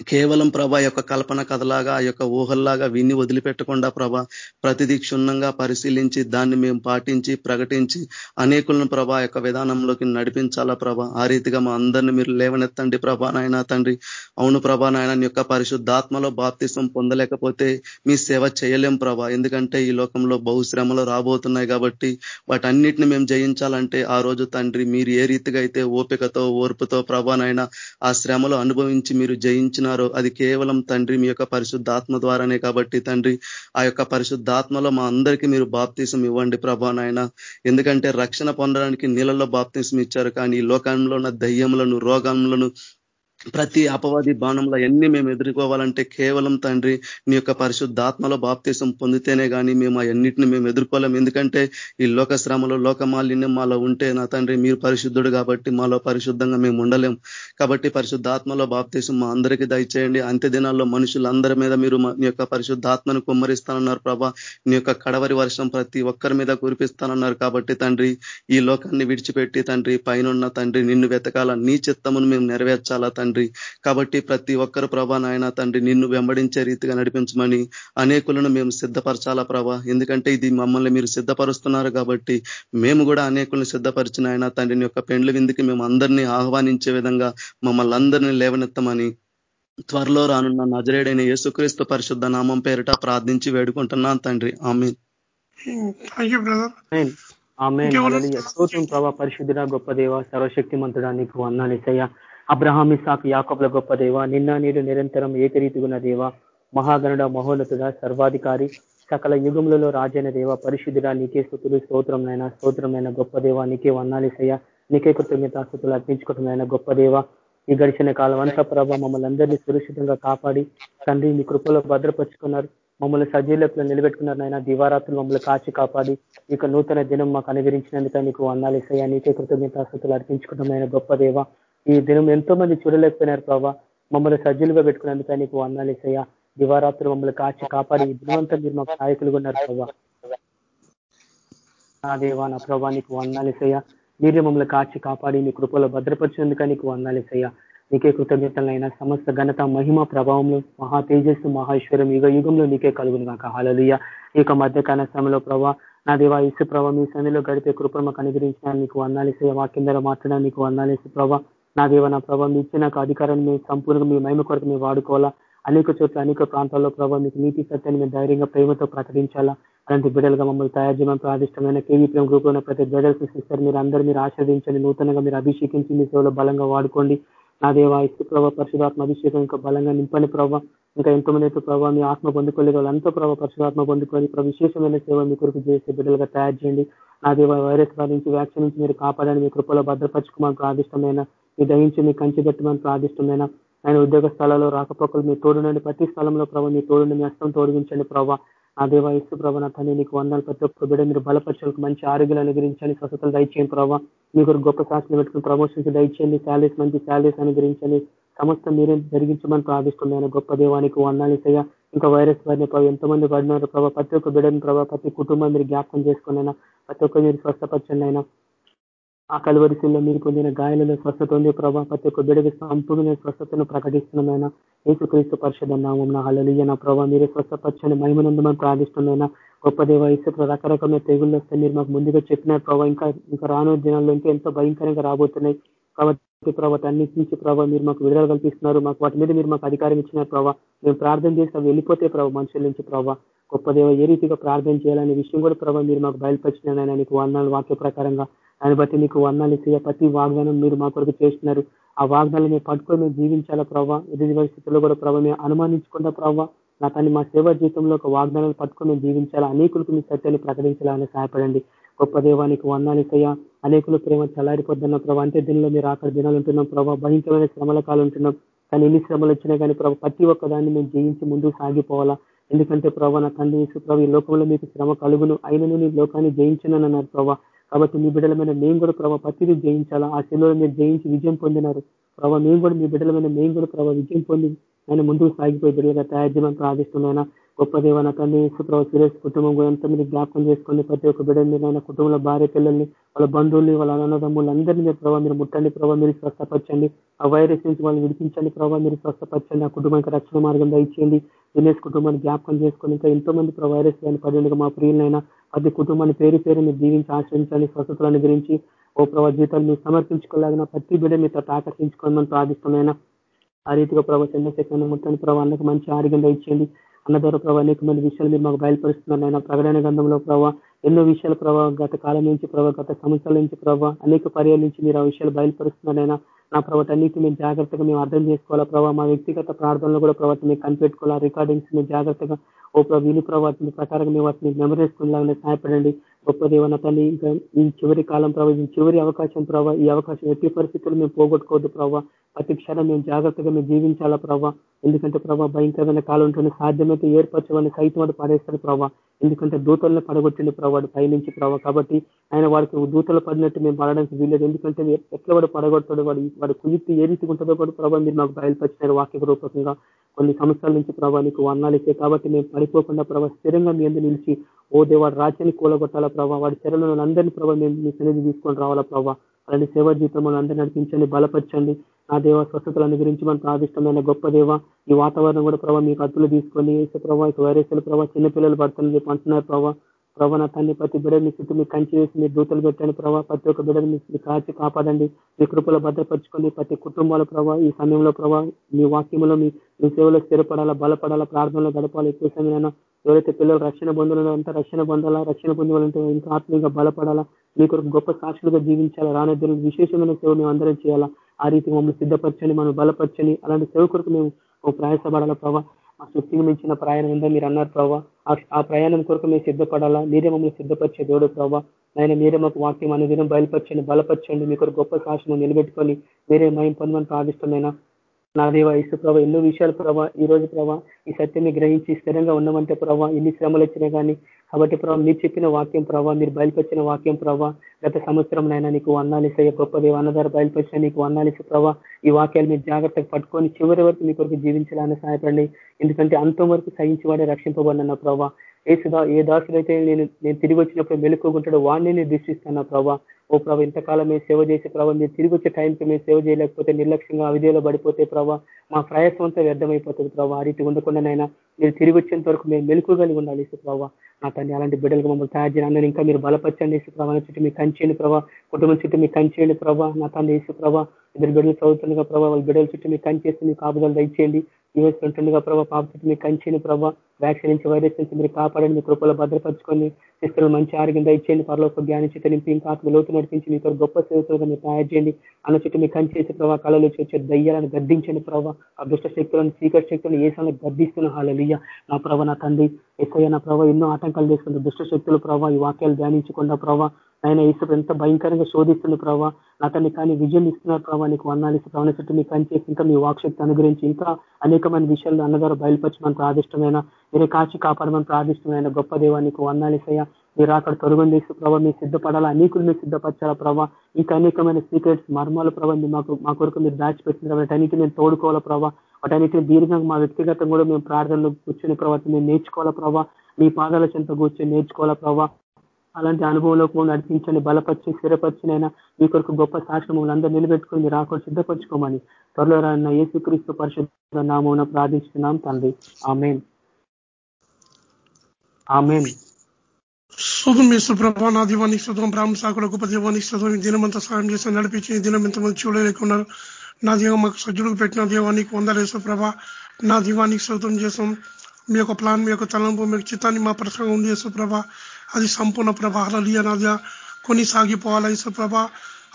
కేవలం ప్రభ యొక్క కల్పన కథలాగా ఆ యొక్క ఊహల్లాగా విన్ని వదిలిపెట్టకుండా ప్రభ ప్రతిదీ క్షుణ్ణంగా పరిశీలించి దాన్ని మేము పాటించి ప్రకటించి అనేకులను ప్రభా యొక్క విధానంలోకి నడిపించాలా ప్రభా? ఆ రీతిగా మా అందరిని మీరు లేవనెత్తండి ప్రభా నాయన తండ్రి. అవును ప్రభా నాయన యొక్క పరిశుద్ధాత్మలో బాప్తిసం పొందలేకపోతే మీ సేవ చేయలేం ప్రభా. ఎందుకంటే ఈ లోకంలో బహుశ్రమలు రాబోతున్నాయి కాబట్టి వాటన్నిటిని మేము జయించాలంటే ఆ రోజు తండ్రి మీరు ఏ రీతిగా అయితే ఓపికతో ఓర్పుతో ప్రభా ఆ శ్రమలు అనుభవించి మీరు జయించిన ఉన్నారో అది కేవలం తండ్రి మీ యొక్క పరిశుద్ధాత్మ ద్వారానే కాబట్టి తండ్రి ఆ యొక్క పరిశుద్ధాత్మలో మా అందరికీ మీరు బాప్తీసం ఇవ్వండి ప్రభా నాయన. ఎందుకంటే రక్షణ పొందడానికి నీళ్ళలో బాప్తీసం ఇచ్చారు కానీ ఈ లోకంలో ఉన్న దయ్యములను రోగములను ప్రతి అపవాది బాణంలో అన్ని మేము ఎదుర్కోవాలంటే కేవలం తండ్రి నీ యొక్క పరిశుద్ధాత్మలో బాప్తీసం పొందితేనే కానీ మేము అవన్నిటిని మేము ఎదుర్కోలేం. ఎందుకంటే ఈ లోక శ్రమలో లోకమాలిన్యం మాలో ఉంటే నా తండ్రి మీరు పరిశుద్ధుడు కాబట్టి మాలో పరిశుద్ధంగా మేము ఉండలేం. కాబట్టి పరిశుద్ధాత్మలో బాప్తీసం మా అందరికీ దయచేయండి. అంత్య దినాల్లో మనుషులందరి మీద మీరు మీ యొక్క పరిశుద్ధాత్మను కుమ్మరిస్తానన్నారు ప్రభా. నీ యొక్క కడవరి వర్షం ప్రతి ఒక్కరి మీద కురిపిస్తానన్నారు కాబట్టి తండ్రి ఈ లోకాన్ని విడిచిపెట్టి తండ్రి పైన తండ్రి నిన్ను వెతకాల. నీ చిత్తమును మేము నెరవేర్చాలా తండ్రి? కాబట్టి ప్రతి ఒక్కరు ప్రభా నాయన తండ్రి నిన్ను వెంబడించే రీతిగా నడిపించమని అనేకులను మేము సిద్ధపరచాలా ప్రభా. ఎందుకంటే ఇది మమ్మల్ని మీరు సిద్ధపరుస్తున్నారు కాబట్టి మేము కూడా అనేకులను సిద్ధపరిచిన ఆయన తండ్రిని యొక్క పెండ్ల విందుకి మేము అందరినీ ఆహ్వానించే విధంగా మమ్మల్ని అందరినీ లేవనెత్తమని త్వరలో రానున్న నజరేడైన యేసుక్రీస్తు పరిశుద్ధ నామం పేరిట ప్రార్థించి వేడుకుంటున్నాను తండ్రి. ఆమె స్తోత్రం ప్రభా పరిశుద్ధుడ గొప్ప దేవ సర్వశక్తి మంతుడా నీకు వందాలిసయ్య అబ్రహామి సాకు యాకబుల గొప్ప దేవ నిన్న నేడు నిరంతరం ఏకరీతిగున్న దేవ మహాగణుడ మహోన్నతుడ సర్వాధికారి సకల యుగములలో రాజైన దేవ పరిశుద్ధుడ నీకే స్థుతులు స్తోత్రమైన స్తోత్రమైన గొప్ప దేవ నీకే వందాలిసయ్య నీకే కృతజ్ఞతాస్థుతులు అర్పించుకోవటమైన గొప్ప దేవ. ఈ గడిచిన కాలం అంతా ప్రభావ మమ్మల్ని అందరినీ సురక్షితంగా కాపాడి తండ్రి మీ కృపలో భద్రపరుచుకున్నారు మమ్మల్ని సజీలకులు నిలబెట్టుకున్నారు నాయన దివారాత్రులు మమ్మల్ని కాచి కాపాడి ఇక నూతన దినం మాకు అనుగరించినందుక నీకు వందాలిసయ్యా నీకే కృతజ్ఞతాస్థుతులు అర్పించుకోవటమైన గొప్ప దేవ. ఈ దినం ఎంతో మంది చూడలేకపోయినారు ప్రభావ మమ్మల్ని సజ్జులుగా పెట్టుకునేందుకు నీకు వందాలేసయ్యా దివారాత్రులు మమ్మల్ని కాచి కాపాడి ఈ దినవంతా మీరు మాకు నాయకులుగా ఉన్నారు ప్రభా. నా దేవా నా ప్రభా నీకు వందాలేసయ్యా మీరే మమ్మల్ని కాచి కాపాడి నీ కృపలో భద్రపరిచినందుక నీకు వందాలేసయ్యా నీకే కృతజ్ఞతలైనా సమస్త ఘనత మహిమ ప్రభావంలో మహా తేజస్సు మహేశ్వరం యుగ యుగంలో నీకే కలుగును కాక హాలలుయ ఈ యొక్క మధ్యకాల సమయంలో ప్రభా నా దేవా ఇసు ప్రభా మీ సన్నిలో గడిపే కృపను మాకు అనుగ్రహించిన నీకు వందాలేసే వాక్యం ద్వారా మాట్లాడడానికి నీకు వందాలేసి ప్రభావ నా దేవ నా ప్రభావ మీ ఇచ్చిన అధికారాన్ని మేము సంపూర్ణంగా మీ మహిమ కొరకు మేము వాడుకోవాలా. అనేక చోట్ల అనేక ప్రాంతాల్లో ప్రభావ మీకు నీతి సత్యాన్ని మేము ధైర్యంగా ప్రేమతో ప్రకటించాలా. అలాంటి బిడ్డలుగా మమ్మల్ని తయారు చేయమని ప్రాదిష్టమైన కేవీ ప్రేమ గ్రూప్ ఉన్న ప్రతి బ్రదర్స్ సిస్టర్ మీరు అందరూ మీరు ఆశ్రదించండి నూతనంగా మీరు అభిషేకించి మీ సేవలో బలంగా వాడుకోండి. నా దేవ ఇసు ప్రభావ పరిశుధాత్మ అభిషేకం ఇంకా బలంగా నింపని ప్రభావ ఇంకా ఎంతో మంది అయితే ప్రభావ మీ ఆత్మ పొందుకోలేదు వాళ్ళంతా ప్రభావ పరిశుధాత్మ పొందుకొని ప్రభు విశేషమైన సేవ మీ కొరకు చేసే బిడ్డలుగా తయారు చేయండి. నా దేవ వైరస్ బాధ నుంచి వ్యాక్సిన్ నుంచి మీరు కాపాడండి. మీ కృపలో భద్రపరచుకోమని ప్రాదిష్టమైన మీ దయించి మీ కంచి పెట్టమని ప్రాదిష్టమైన ఆయన ఉద్యోగ స్థలాల్లో రాకపోకలు మీ తోడునండి ప్రతి స్థలంలో ప్రభావ మీ తోడుని మీ అస్తం తోడిగించండి ప్రభావ ఆ దేవ ఇసు ప్రభా నా తల్లి నీకు వందాలు ప్రతి ఒక్క బిడ్డ మీరు బలపరచాలకు మంచి ఆరోగ్యాలు అనుగ్రహించండి స్వస్థతలు దయచేయండి ప్రభావ మీకు గొప్ప శాసనం పెట్టుకుని ప్రమోషన్స్ దయచేయండి శాలరీస్ మంచి శాలరీస్ అనుగ్రహించండి. సమస్త మీరే జరిగించమని ప్రార్థిస్తున్నాను గొప్ప దేవానికి వందాలిసయ్యా ఇంకా వైరస్ వారిని ప్రభావ ఎంతమంది పడినారు ప్రభావ ప్రతి ఒక్క బిడ్డని ప్రభావ ప్రతి కుటుంబం మీరు జ్ఞాపకం చేసుకున్నాయినా ప్రతి ఒక్క మీరు స్వస్థపరచండి అయినా. ఆ కలువరిశిల్లో మీరు పొందిన గాయాలలో స్వస్థత ఉంది. ప్రభా ప్రతి ఒక్క బిడ్డకి సంపూర్ణ స్వస్థతను ప్రకటిస్తున్నామైనా? యేసుక్రీస్తు పరిషత్ నామం నా హలలియ నా ప్రభావ మీరే స్వస్థపరచని మహిమనందమని ప్రార్థిస్తున్నాయినా గొప్ప దేవ ఇసు రకరకమైన తెగుళ్ళు వస్తే మీరు మాకు ముందుగా చెప్పినారు. ప్రభావ ఇంకా ఇంకా రాను దినాల్లో ఇంకా ఎంతో భయంకరంగా రాబోతున్నాయి. కాబట్టి ప్రభావ అన్నిటి నుంచి ప్రభావ మీరు మాకు విడుదల కల్పిస్తున్నారు. మాకు వాటి మీద మీరు మాకు అధికారం ఇచ్చినారు ప్రభావ మేము ప్రార్థన చేస్తాం వెళ్ళిపోతే ప్రభావ మనుషుల నుంచి ప్రభావ గొప్ప దేవ ఏ రీతిగా ప్రార్థన చేయాలనే విషయం కూడా ప్రభావ మీరు మాకు బయలుపరిచిన నీకు వర్ణాలు వాక్య ప్రకారంగా దాన్ని బట్టి నీకు వర్ణాలు ఇచ్చే ప్రతి వాగ్దానం మీరు మా కొరకు చేస్తున్నారు. ఆ వాగ్దానం మేము పట్టుకొని మేము జీవించాలా ప్రభావ ఎదుటి పరిస్థితుల్లో కూడా ప్రభావ మేము అనుమానించకుండా ప్రభావ నా తను మా సేవా జీవితంలో ఒక వాగ్దానాలు పట్టుకొని మేము జీవించాలా? అనేకులకు మీ సత్యాన్ని ప్రకటించాలని సహాయపడండి. గొప్ప దేవానికి వర్ణాలు ఇస్తాయా అనేకులు ప్రేమ చలారిపోద్దన్న ప్రభావ అంతే దినంలో మీరు ఆఖరి దినాలు ఉంటున్నాం ప్రభావ భయంకరమైన శ్రమల కాలం ఉంటున్నాం. కానీ ఎన్ని శ్రమలు వచ్చినా కానీ ప్రభావ ప్రతి ఒక్క దాన్ని మేము జీవించి ముందుకు సాగిపోవాలా? ఎందుకంటే ప్రభావ నా తండ్రి ప్రభావ ఈ లోకంలో మీకు శ్రమ కలుగును. అయినను నీ లోకాన్ని జయించనని అన్నారు ప్రభావ కాబట్టి మీ బిడ్డలమైన మేము కూడా ప్రభావ ప్రతిదీ జయించాలా? ఆ శిలో మీరు జయించి విజయం పొందినారు. ప్రభావ మేము కూడా మీ బిడ్డలమైన మేము కూడా ప్రభావ విజయం పొంది ఆయన ముందుకు సాగిపోయి బిడ్డలుగా తయారు చేయమని ప్రార్థిస్తున్నాయినా గొప్ప దేవన తండ్రి సుప్రభ సురేష్ కుటుంబం కూడా మీరు జ్ఞాపకం చేసుకుని ప్రతి ఒక్క బిడ్డని ఆయన కుటుంబంలో భార్య పిల్లల్ని వాళ్ళ బంధువుల్ని వాళ్ళ అన్నదమ్ములు అందరినీ మీరు ప్రభావ మీరు ముట్టండి ప్రభావ మీరు స్వస్థపరచండి. ఆ వైరస్ నుంచి వాళ్ళు విడిపించండి ప్రభావ మీరు స్వస్థపరచండి. ఆ కుటుంబానికి రక్షణ మార్గం దయచేయండి. దినేష్ కుటుంబాన్ని జ్ఞాపకం చేసుకుని ఇంకా ఎంతో మంది వైరస్ కానీ పడినగా మా ప్రియులైనా ప్రతి కుటుంబాన్ని పేరు పేరు మీరు దీవించి ఆశ్రయించాలి స్వస్థతలను గురించి ఓ ప్రభావ జీతాలు మీరు సమర్పించుకోలేగిన ప్రతి బిడ్డ మీతో ఆకర్షించుకోమని ప్రార్థిస్తున్నాయినా ఆ రీతిగా ప్రభావ చంద్రశేఖర మొత్తాన్ని ప్రభావ మంచి ఆరోగ్యం ఇచ్చేయండి అన్న ద్వారా ప్రభావ అనేకమైన విషయాలు మీరు మాకు బయలుపరుస్తున్నారు ఆయన ప్రకటన గంధంలో ప్రభావ ఎన్నో విషయాలు ప్రభావ గత కాలం నుంచి ప్రభావ గత సంవత్సరాల నుంచి ప్రభావ అనేక పర్యాల నుంచి మీరు ఆ విషయాలు బయలుపరుస్తున్నారు ఆయన నా ప్రభుత్వ అన్నిటి మేము జాగ్రత్తగా మేము అర్థం చేసుకోవాలా ప్రభావ మా వ్యక్తిగత ప్రార్థనలో కూడా ప్రభావ మీరు కనిపెట్టుకోవాలా? రికార్డింగ్స్ మేము జాగ్రత్తగా ఓ ప్రభు విని వాటిని ప్రకారం మేము వాటిని మెమరీస్ సహాయపడండి. గొప్ప దేవన తల్లి ఇంకా ఈ చివరి కాలం ప్రభావ ఈ చివరి అవకాశం ప్రభావ ఈ అవకాశం ఎట్టి పరిస్థితులు మేము పోగొట్టుకోవద్దు ప్రభావ ప్రతి క్షణం మేము జాగ్రత్తగా మేము జీవించాలా ప్రభావ ఎందుకంటే ప్రభావ భయంకరమైన కాలం ఉంటుంది సాధ్యమైతే ఏర్పరచమని సైతం వాడు పడేస్తాడు ప్రభావ ఎందుకంటే దూతలను పడగొట్టింది ప్రభావాడు పైనుంచి ప్రభావ కాబట్టి ఆయన వాడికి దూతలు పడినట్టు మేము పడడానికి వీలేదు ఎందుకంటే ఎట్లా వాడు పడగొడతాడు వాడు వాడి కుయుక్తి ఏ రీతి ఉంటుందో కూడా ప్రభావ మీరు మాకు బయలుపరిచినారు వాక్య రూపకంగా. కొన్ని సంవత్సరాల నుంచి ప్రభావ నీకు వర్ణాలిచ్చే కాబట్టి మేము పడిపోకుండా ప్రభావ స్థిరంగా మీ అందరి నిలిచి ఓ దేవాడు రాజ్యాన్ని కూలగొట్టాలా ప్రభావ వాడి చర్యలను అందరినీ ప్రభావ మేము మీ సన్నిధి తీసుకొని రావాలా ప్రభావ అలాంటి సేవా జీవితంలో అందరినీ నడిపించండి బలపరచండి. నా దేవ స్వస్థతలు గురించి ప్రాదిష్టమైన గొప్ప దేవ ఈ వాతావరణం కూడా ప్రభావ మీకు అద్దులు తీసుకొని వేసే ప్రభావ వైరస్ల ప్రభావ చిన్నపిల్లలు పడుతుంది చెప్పి అంటున్నారు ప్రభావ ప్రభావ నా తండ్రి ప్రతి బిడ్డ మీ చుట్టూ మీకు కంచి వేసి మీరు దూతలు పెట్టండి ప్రభావ ప్రతి ఒక్క బిడ్డను మీరు కాచి కాపాడండి. మీ కృపలో భద్రపరచుకోండి. ప్రతి కుటుంబాల ప్రభావ ఈ సమయంలో ప్రభావ మీ వాక్యంలో మీ మీ సేవలో స్థిరపడాలా బలపడాలా ప్రార్థనలో గడపాలి ఎక్కువ సమయంలో ఎవరైతే పిల్లలు రక్షణ బంధువులు అంతా రక్షణ పొందాలా రక్షణ పొందాలంటే ఇంకా ఆత్మీయంగా బలపడాలా మీకు గొప్ప సాక్షులుగా జీవించాలా రానద్దు విశేషమైన సేవ మేము అందరం చేయాలా. ఆ రీతి మమ్మల్ని సిద్ధపరచండి మనం బలపరచండి. అలాంటి సేవ కొరకు మేము ప్రయాసపడాలా ప్రభావ ఆ శక్తికి మించిన ప్రయాణం ఉందో మీరు అన్నారు ప్రభావ ఆ ప్రయాణం కొరకు మేము సిద్ధపడాలా? మీరే మమ్మల్ని సిద్ధపరిచే దేవుడు ప్రభావ ఆయన మీరే మాకు వాక్యం అనే దినం బయలుపరచండి బలపరచండి మీకు గొప్ప సాక్షిని నిలబెట్టుకొని మీరే మయం పొందమని ప్రార్థిష్టమైన నా దేవ ఇసు ప్రభావ ఎన్నో విషయాలు ప్రభావ ఈ రోజు ప్రభావ ఈ సత్యాన్ని గ్రహించి స్థిరంగా ఉన్నామంటే ప్రభావ ఎన్ని శ్రమలు వచ్చినా కానీ కాబట్టి ప్రభావ మీరు చెప్పిన వాక్యం ప్రభావ మీరు బయలుపరిచిన వాక్యం ప్రభావ గత సంవత్సరం నైనా నీకు వందాలిసయ్య గొప్ప దేవ అన్నదారు బయలుపరిచిన నీకు వందాలిసి ప్రభావ ఈ వాక్యాలు మీరు జాగ్రత్తగా పట్టుకొని చివరి వరకు మీ కొరకు జీవించాలని సహాయపడండి. ఎందుకంటే అంతం వరకు సహించి వాడే రక్షింపబడిన ప్రభావ ఏ సుధా ఏ దాసుడైతే నేను నేను తిరిగి వచ్చినప్పుడు మెలుకోకుంటాడో వాడిని నేను దృష్టిస్తాను ప్రభావ ఓ ప్రభ ఇంతకాలం మేము సేవ చేసే ప్రభావ మీరు తిరిగి వచ్చే టైంకి మేము సేవ చేయలేకపోతే నిర్లక్ష్యంగా అవిధేలో పడిపోతే ప్రభావ మా ప్రయాసం అంతా వ్యర్థమైపోతుంది ప్రభావ ఆ రీతి ఉండకుండానైనా మీరు తిరిగి వచ్చేంత వరకు మేము మెలకు కలిగి ఉండాలి ప్రభావ నా తండ్రి అలాంటి బిడ్డలకు మమ్మల్ని తయారు చేయాలని ఇంకా మీరు బలపరచండి ఇసు ప్రభావ చుట్టూ మీకు కంచేయండి ప్రభావ కుటుంబం చుట్టూ మీకు కంచేయండి ప్రభావ నా తండ్రి ఇసు ప్రభావ ఇద్దరు బిడ్డలు చదువుతుండగా ప్రభావ వాళ్ళ బిడ్డల చుట్టూ మీకు కంచేసి మీ కాపుదలు దయచేయండి. యూఎస్ ఉంటుండగా ప్రభావ పాప చుట్టూ మీకు కంచేయండి ప్రభావ వ్యాక్సిన్ నుంచి వైరస్ నుంచి మీరు కాపాడండి మీ కృపలో భద్రపరచుకొని శిస్తులు మంచి ఆరోగ్యం దయచేయండి పరలోక జ్ఞానం చుట్టూ నింపి ఇంకా ఆత్మ లోతు నడిపించి మీకు గొప్ప సేవకులుగా మీరు తయారు చేయండి. అన్న చుట్టూ మీకు కంచేసి ప్రభావ కళలు వచ్చే దయ్యాలను గద్దించండి ప్రభావ ఆ శక్తులను చీకటి శక్తులను ఏ సమయంలో గద్దిస్తున్న హాలలియ నా ప్రభావ నా తండ్రి ఎక్కువ నా ప్రభావ ఎన్నో ఆటంకాలు తీసుకుంటే దుష్ట శక్తులు ప్రభావ ఈ వాక్యాలు ధ్యానించకుండా ప్రభావ ఆయన ఈశ్వరు ఎంత భయంకరంగా శోధిస్తుంది ప్రభావ నా తన్ని కానీ విజయం ఇస్తున్నారు ప్రభావ నీకు వందాలు ప్రభావ ప్రవణ చుట్టూ మీకు పనిచేసి ఇంకా మీ వాక్శక్తి అనుగ్రహించి ఇంకా అనేకమైన విషయాలు అన్నగారు బయలుపరచమని ప్రార్థిష్టమైన మీరే కాచి కాపాడమని ప్రార్థిష్టమైన గొప్ప దేవానికి వందాలిసయ్య మీరు అక్కడ తొలగని చేసి ప్రభావ మీరు సిద్ధపడాలా? అనేకులు మీరు సిద్ధపరచాలా ప్రభావ ఇంకా అనేకమైన సీక్రెట్స్ మర్మాల ప్రభావ మాకు మా కొరకు మీరు దాచిపెట్టిన వాటన్నిటి మేము తోడుకోవాలా ప్రభావ వాటన్నిటిని దీర్ఘంగా మా వ్యక్తిగతం కూడా మేము ప్రార్థనలు కూర్చొని ప్రభావ మేము నేర్చుకోవాలా ప్రభావ మీ పాదాల చెంత కూర్చొని నేర్చుకోవాలా ప్రభావ అలాంటి అనుభవంలో కూడా నడిపించండి బలపరిచి స్థిరపరిచినైనా మీ కొరకు గొప్ప సాక్షి మమ్మల్ని అందరూ నిలబెట్టుకుని మీరు ఆకొని సిద్ధపరచుకోమని త్వరలో రాన్న యేసుక్రీస్తు పరిశుద్ధ నామం ప్రార్థిస్తున్నాం తండ్రి. ఆమెన్. ఆమెన్. శుభం వేసు ప్రభా నా దీవానికి శుభం బ్రాహ్మ సాకుల గొప్ప దీవానికి శుభం ఈ దినమంతా సాయం చేసి నడిపించి ఈ దినం ఎంతమంది చూడలేకున్నారు నా దీవం మాకు సజ్జుడికి పెట్టిన దీవానికి వందలేసు ప్రభా. నా దీవానికి శోధం చేసాం. మీ యొక్క ప్లాన్ మీ యొక్క తలంపు మీ చిత్తాన్ని మా ప్రసంగం ఉంది యేసు అది సంపూర్ణ ప్రభ. అలలియ నాదిగా కొని యేసుప్రభ